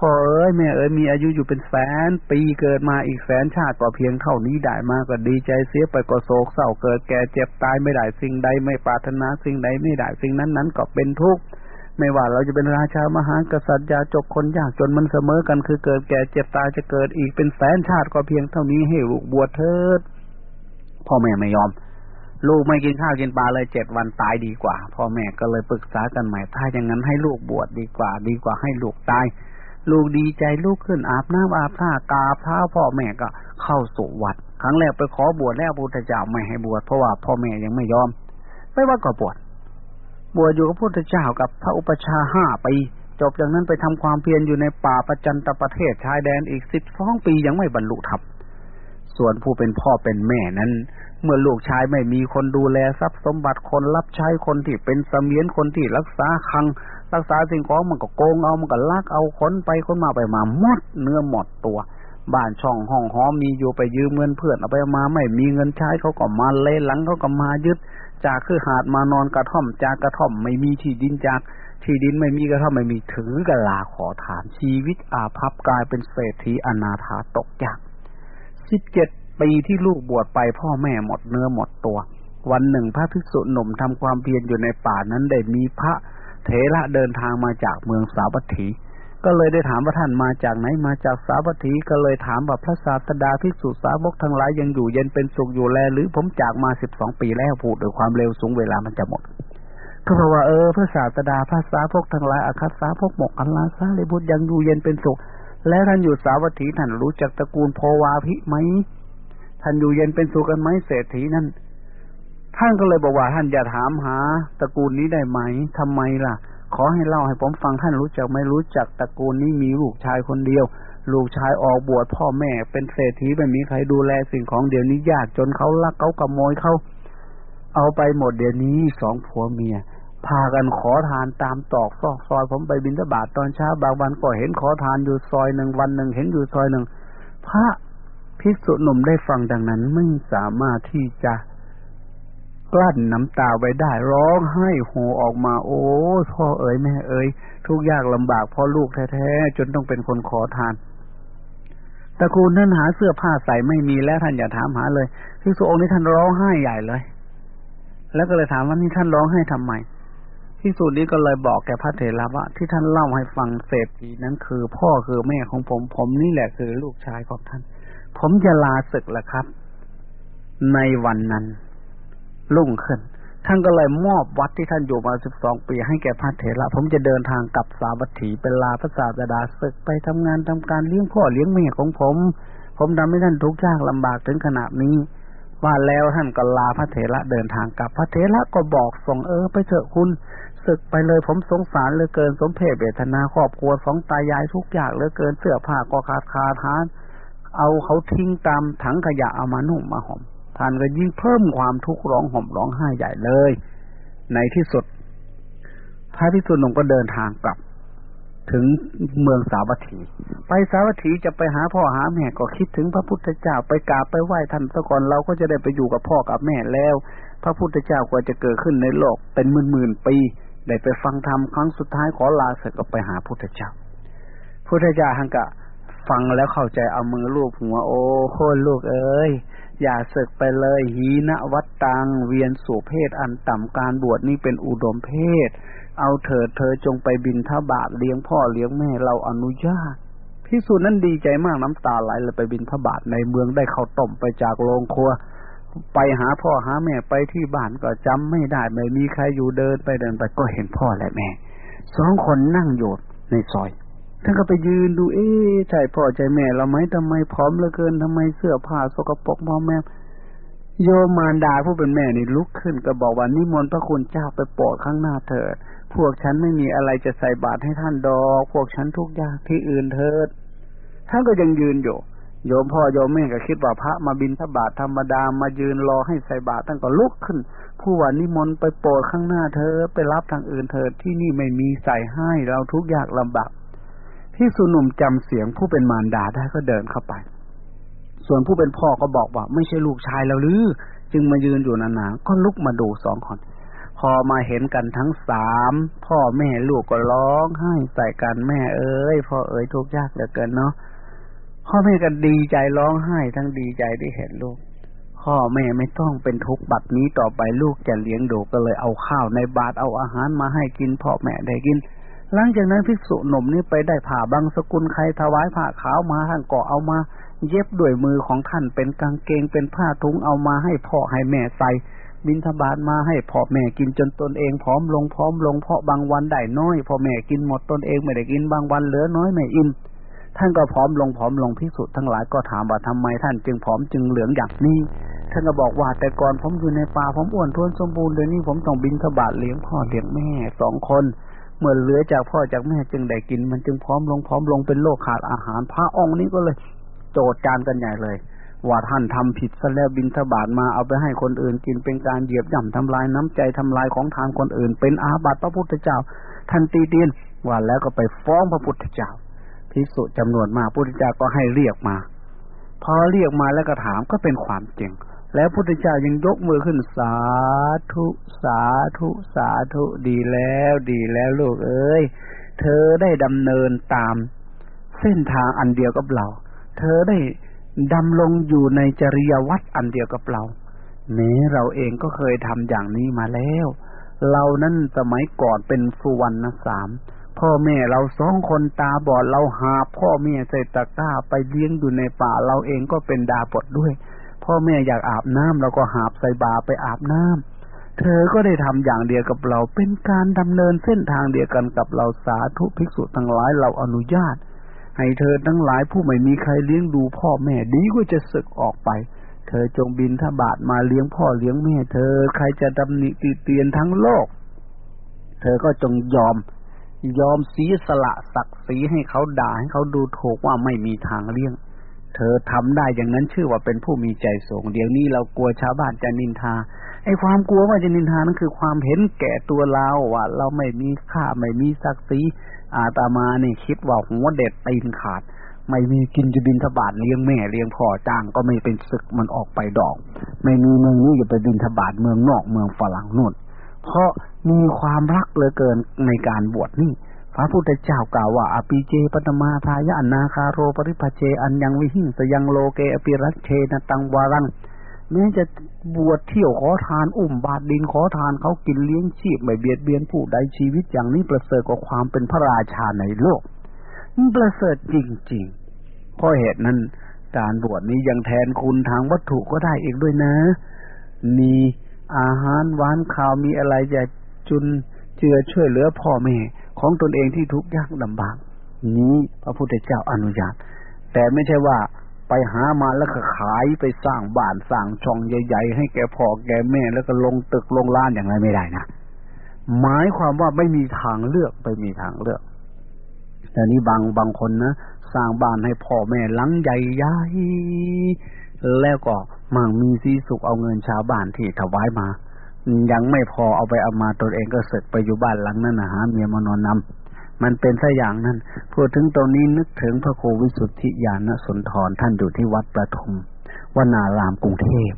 พ่อเอ้ยแม่เอ้ยมีอายุอยู่เป็นแสน ปีเกิดมาอีกแสนชาติก็เพียงเท่านี้ได้มาก็ดีใจเสียไปก็โศกเศร้าเกิดแก่เจ็บตายไม่ได้สิ่งใดไม่ปรารถนาสิ่งใดไม่ได้สิ่งนั้นนั้นก็เป็นทุกข์ไม่ว่าเราจะเป็นราชามหากษัตริย์ยาจกคนยากจนมันเสมอกันคือเกิดแก่เจ็บตายจะเกิดอีกเป็นแสนชาติก็เพียงเท่านี้ให้ลูกบวชเถิดพ่อแม่ไม่ยอม ลูกไม่กินข้าวกินปลาเลยเจ็ดวันตายดีกว่า พ่อแม่ก็เลยปรึกษากันใหม่ถ้าอย่างนั้นให้ลูกบวชดีกว่า ดีกว่าให้ลูกตาย ลูกดีใจลูกขึ้นอาบน้ำอาบท่ากาเท้าพ่อแม่ก็เข้าสู่วัด ครั้งแรกไปขอบวชแล้วพุทธเจ้าไม่ให้บวชเพราะว่าพ่อแม่ยังไม่ยอม ไม่ว่าก็บวชบวชอยู่กับพุทธเจ้ากับพระอุปชาห้าปีจบจากนั้นไปทำความเพียรอยู่ในป่าประจันตประเทศชายแดนอีกสิบสองปียังไม่บรรลุธรรม ส่วนผู้เป็นพ่อเป็นแม่นั้น เมื่อลูกชายไม่มีคนดูแลทรัพย์สมบัติคนรับใช้คนที่เป็นเสมียนคนที่รักษาคัง รักษาสิ่งของมันก็โกงเอามันก็ลักเอาคนไปคนมาไปมาหมดเนื้อหมดตัว บ้านช่องห้องหอมมีอยู่ไปยืมเงินเพื่อนเอาไปมาไม่มีเงินใช้เขาก็มาเล่หลังเขาก็มายึด จากคือหาดมานอนกระท่อมจากกระท่อมไม่มีที่ดินจากที่ดินไม่มีกระท่อมไม่มีถือกะลาขอทานชีวิตอาภัพกลายเป็นเศรษฐีอนาถาตกยาก สิบเจ็ดปีที่ลูกบวชไปพ่อแม่หมดเนื้อหมดตัว วันหนึ่งพระภิกษุหนุ่มทำความเพียรอยู่ในป่านั้นได้มีพระเถระเดินทางมาจากเมืองสาวัตถี ก็เลยได้ถามว่าท่านมาจากไหนมาจากสาวัตถีก็เลยถามว่าพระศาสดาภิกษุสาวกทั้งหลายยังอยู่เย็นเป็นสุขอยู่แล หรือผมจากมาสิบสองปีแล้วพูดด้วยความเร็วสูงเวลามันจะหมดก็เพราะว่าเออพระศาสดาพระสาวกทั้งหลายอาคัสสาพกหมกอัลลาซาเลบุตรยังอยู่เย็นเป็นสุข แล้วท่านอยู่สาวัตถีท่านรู้จักตระกูลโพวาภิไหมท่านอยู่เย็นเป็นสุขกันไหมเศรษฐีนั่นท่านก็เลยบอกว่าท่านอย่าถามหาตระกูลนี้ได้ไหมทำไมล่ะ ขอให้เล่าให้ผมฟังท่านรู้จักไม่รู้จักตระกูลนี้มีลูกชายคนเดียว ลูกชายออกบวชพ่อแม่ เป็นเศรษฐีไม่มีใครดูแลสิ่งของเดี๋ยวนี้ยากจนเขาลักเขาขโมยเขาเอาไปหมดเดี๋ยวนี้สองผัวเมีย พากันขอทานตามตอกซอกซอย ผมไปบินทบาทตอนเช้าบางวันก็เห็นขอทานอยู่ซอยหนึ่งวันหนึ่งเห็นอยู่ซอยหนึ่งพระภิกษุหนุ่มได้ฟังดังนั้นไม่สามารถที่จะกลั้นน้ำตาไว้ได้ร้องไห้โฮออกมา โอ้พ่อเอ๋ยแม่เอ๋ยทุกยากลำบากพ่อลูกแท้ๆจนต้องเป็นคนขอทานตระกูลนั้นหาเสื้อผ้าใส่ไม่มีแล้วท่านอย่าถามหาเลยพิสุองค์นี้ท่านร้องไห้ใหญ่เลย แล้วก็เลยถามว่านี่ท่านร้องไห้ทำไม พิสูจนี้ก็เลยบอกแกพระเถระว่าที่ท่านเล่าให้ฟังเศรษฐีนั้นคือพ่อคือแม่ของผม ผมนี่แหละคือลูกชายของท่าน ผมจะลาศึกแล้วครับ ในวันนั้นรุ่งขึ้น ท่านก็เลยมอบวัดที่ท่านอยู่มาสิบสองปีให้แก่พระเถระ ผมจะเดินทางกลับสาวัตถีเป็นลาพระศาสดาศึกไปทำงานทำการเลี้ยงพ่อเลี้ยงแม่ของผม ผมทำให้ท่านทุกข์ยากลำบากถึงขนาดนี้ว่าแล้วท่านก็ลาพระเถระเดินทางกลับพระเถระก็บอกส่งเออไปเถอะคุณ ศึกไปเลยผมสงสารเหลือเกินสมเพศเวทนาครอบครัวสองตายายทุกอย่างเหลือเกินเสื้อผ้าก็ขาดคาทาน เอาเขาทิ้งตามถังขยะเอามานุ่มมาห่มท่านก็ยิ่งเพิ่มความทุกข์ร้องห่มร้องไห้ใหญ่เลย ในที่สุดพระพิสุนุ่มก็เดินทางกลับ ถึงเมืองสาวัตถี ไปสาวัตถีจะไปหาพ่อหาแม่ก็คิดถึงพระพุทธเจ้าไปกราบไปไหว้ท่านซะก่อนเราก็จะได้ไปอยู่กับพ่อกับแม่แล้ว พระพุทธเจ้าก็จะเกิดขึ้นในโลกเป็นหมื่นหมื่นปี ได้ไปฟังธรรมครั้งสุดท้ายขอลาเสร็จก็ไปหาพุทธเจ้า พุทธเจ้าฮังกะ ฟังแล้วเข้าใจเอามือลูบหัวโอ้โคลูกเอ้ยอย่าศึกไปเลยหีนวัตตังเวียนสู่เพศอันต่ำการบวชนี่เป็นอุดมเพศ เอาเถิดเธอจงไปบินทบาทเลี้ยงพ่อเลี้ยงแม่เราอนุญาตพิสูจนั้นดีใจมากน้ำตาไหลเลยไปบินทบาทในเมืองได้เข้าต้มไปจากโรงครัว ไปหาพ่อหาแม่ไปที่บ้านก็จำไม่ได้ไม่มีใครอยู่เดินไปเดินไปก็เห็นพ่อและแม่สองคนนั่งอยู่ในซอยท่านก็ไปยืนดู เอ๊ะใช่พ่อใจแม่เราไหมทำไมพร้อมเหลือเกินทำไมเสื้อผ้าสกปรกมอมแมมโยมมารดาผู้เป็นแม่นี่ลุกขึ้นก็บอกว่านิมนต์พระคุณเจ้าไปโปรดข้างหน้าเถิด พวกฉันไม่มีอะไรจะใส่บาตรให้ท่านดอก พวกฉันทุกอย่างที่อื่นเถิดท่านก็ยังยืนอยู่ โยมพ่อโยมแม่ก็คิดว่าพระมาบินทบาทธรรมดามายืนรอให้ใส่บาตรท่านก็ลุกขึ้น ผู้ว่านิมนต์ไปโปรดข้างหน้าเธอไปรับทางอื่นเถิดที่นี่ไม่มีใส่ให้เราทุกอยางลำบากที่สุนุ่มจำเสียงผู้เป็นมารดาได้ก็เดินเข้าไป ส่วนผู้เป็นพ่อก็บอกว่า ไม่ใช่ลูกชายแล้วหรือ จึงมายืนอยู่นานๆก็ลุกมาดูสองคนพอมาเห็นกันทั้งสามพ่อแม่ลูกก็ร้องไห้ใส่กันแม่เอ้ยพ่อเอ้ยทุกยากเหลือเกินเนาะ พ่อแม่ก็ดีใจร้องไห้ทั้งดีใจได้เห็นลูก พ่อแม่ไม่ต้องเป็นทุกข์บัดนี้ต่อไปลูกจะเลี้ยงดูก็เลยเอาข้าวในบาตรเอาอาหารมาให้กินพ่อแม่ได้กิน หลังจากนั้นภิกษุหนุ่มนี่ไปได้ผ่าบางสกุลใครถวายผ้าขาวมาท่านก็เอามา เย็บด้วยมือของท่านเป็นกางเกงเป็นผ้าทุงเอามาให้พ่อให้แม่ใส่บินทบาทมาให้พ่อแม่กินจนตนเองพร้อมลงพร้อมลงเพราะบางวันได้น้อยพ่อแม่กินหมดตนเองไม่ได้กินบางวันเหลือน้อยไม่อิ่ม ท่านก็พร้อมลงพร้อมลงพิสุทั้งหลายก็ถามว่าทำไมท่านจึงผอมจึงเหลืองอย่างนี้ ท่านก็บอกว่าแต่ก่อนผมอยู่ในป่าผมอ้วนท้วนสมบูรณ์เดี๋ยวนี้ผมต้องบินทบาทเลี้ยงพ่อเลี้ยงแม่สองคน เมื่อเหลือจากพ่อจากแม่จึงได้กิน มันจึงพร้อมลงพร้อมลงเป็นโรคขาดอาหารพระองค์นี้ก็เลยโจดจานกันใหญ่เลย ว่าท่านทำผิดซะแล้วบินทบาทมาเอาไปให้คนอื่นกินเป็นการเหยียบย่ำทำลายน้ำใจทำลายของทานคนอื่น เป็นอาบัติพระพุทธเจ้าท่านตีเตียนว่าแล้วก็ไปฟ้องพระพุทธเจ้า พิสุจำนวนมากพุทธเจ้าก็ให้เรียกมา พอเรียกมาแล้วก็ถามก็เป็นความจริง แล้วพุทธเจ้ายังยกมือขึ้นสาธุสาธุสาธุดีแล้วดีแล้วลูกเอ้ย เธอได้ดำเนินตามเส้นทางอันเดียวกับเรา เธอได้ดำลงอยู่ในจริยวัตรอันเดียวกับเราแม้เราเองก็เคยทำอย่างนี้มาแล้ว เรานั้นสมัยก่อนเป็นสุวรรณสาม พ่อแม่เราสองคนตาบอดเราหาพ่อแม่ใส่ตะกร้าไปเลี้ยงอยู่ในป่าเราเองก็เป็นดาบดด้วย พ่อแม่อยากอาบน้ำเราก็หาบใส่บาไปอาบน้ำเธอก็ได้ทำอย่างเดียวกับเราเป็นการดำเนินเส้นทางเดียวกันกับเราสาธุภิกษุทั้งหลายเราอนุญาต ให้เธอทั้งหลายผู้ไม่มีใครเลี้ยงดูพ่อแม่ดีก็จะศึกออกไป เธอจงบินทบาทมาเลี้ยงพ่อเลี้ยงแม่ เธอใครจะดำหนิตีเตียนทั้งโลก เธอก็จงยอม ยอมเสีสละศักดิ์ศรีให้เขาด่าให้เขาดูถูกว่าไม่มีทางเลี้ยง เธอทำได้อย่างนั้นชื่อว่าเป็นผู้มีใจสูง เดี๋ยวนี้เรากลัวชาวบ้านจะนินทา ไอ้ความกลัวว่าจะนินทานั่นคือความเห็นแก่ตัวเราว่า เราไม่มีค่าไม่มีศักดิ์ศรีอาตมาเนี่คิดว่าหัวเด็ดตีนขาด ไม่มีกินจะบินทบาทเลี้ยงแม่เลี้ยงพ่อจ้างก็ไม่เป็นศึกมันออกไปดอก ไม่มีเมืองนี้อย่าไปบินทบาทเมืองนอกเมืองฝรั่งนู่น เพราะมีความรักเหลือเกินในการบวชนี่พระพุทธเจ้ากล่าวว่าอภิเจปตมาทายะอนาคาโรปริภเชอันยังวิหิงสยังโลเกอปิรัชเชนตังวารังแม้จะบวชเที่ยวขอทานอุ้มบาดดินขอทานเขากินเลี้ยงชีพไม่เบียดเบียนผู้ใดชีวิตอย่างนี้ประเสริฐกว่าความเป็นพระราชาในโลกมันประเสริฐจริงๆ เพราะเหตุนั้น การบวชนี้ยังแทนคุณทางวัตถุก็ได้อีกด้วยนะ มี อาหารหวานข้าวมีอะไรจะจุนเจือช่วยเหลือพ่อแม่ของตนเองที่ทุกข์ยากลำบาก นี้พระพุทธเจ้าอนุญาต แต่ไม่ใช่ว่าไปหามาแล้วก็ขายไปสร้างบ้านสร้างช่องใหญ่ ๆ ให้แกพ่อแกแม่แล้วก็ลงตึกลงล้านอย่างไรไม่ได้นะหมายความว่าไม่มีทางเลือกไปมีทางเลือกแต่นี้บางบางคนนะสร้างบ้านให้พ่อแม่หลังใหญ่ แล้วก็มั่งมีสีสุขเอาเงินชาวบ้านที่ถวายมา ยังไม่พอเอาไปเอามาตนเองก็เสร็จไปอยู่บ้านหลังนั้นนะหาเมียมานอนนำมันเป็นซะอย่างนั้นพูดถึงตรงนี้นึกถึงพระโควิสุทธิญาณสุนทรท่านอยู่ที่วัดประทุมวนารามกรุงเทพ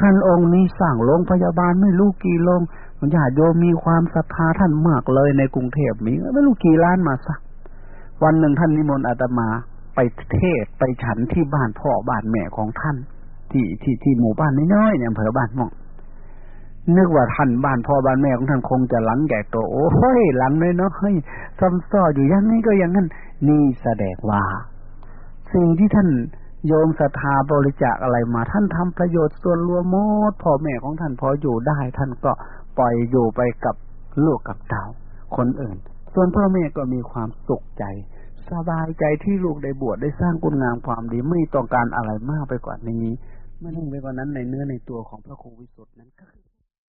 ท่านองค์นี้สร้างโรงพยาบาลไม่รู้กี่โรงญาติโยมมีความศรัทธาท่านมากเลยในกรุงเทพมีไม่รู้กี่ล้านมาสักวันหนึ่งท่านนิมนต์อาตมา ไปเทศไปฉันที่บ้านพ่อบ้านแม่ของท่าน ที่ที่ที่หมู่บ้านน้อยๆเนี่ยอำเภอบ้านม่วงนึกว่าท่านบ้านพ่อบ้านแม่ของท่านคงจะหลังใหญ่โตโอ้ยหลังน้อยน้ยซ้ำซ้ออยู่อย่างนี้ก็อย่างนั้น นี่แสดงว่า สิ่งที่ท่านโยมศรัทธาบริจาคอะไรมา ท่านทำประโยชน์ส่วนรวมหมดพ่อแม่ของท่านพออยู่ได้ ท่านก็ปล่อยอยู่ไปกับลูกกับเต่าคนอื่น ส่วนพ่อแม่ก็มีความสุขใจ สบายใจที่ลูกได้บวชได้สร้างคุณงามความดีไม่ต้องการอะไรมากไปกว่านี้ไม่ต้องไปกว่านั้นในเนื้อในตัวของพระครูวิสุทธ์นั้นก็คือ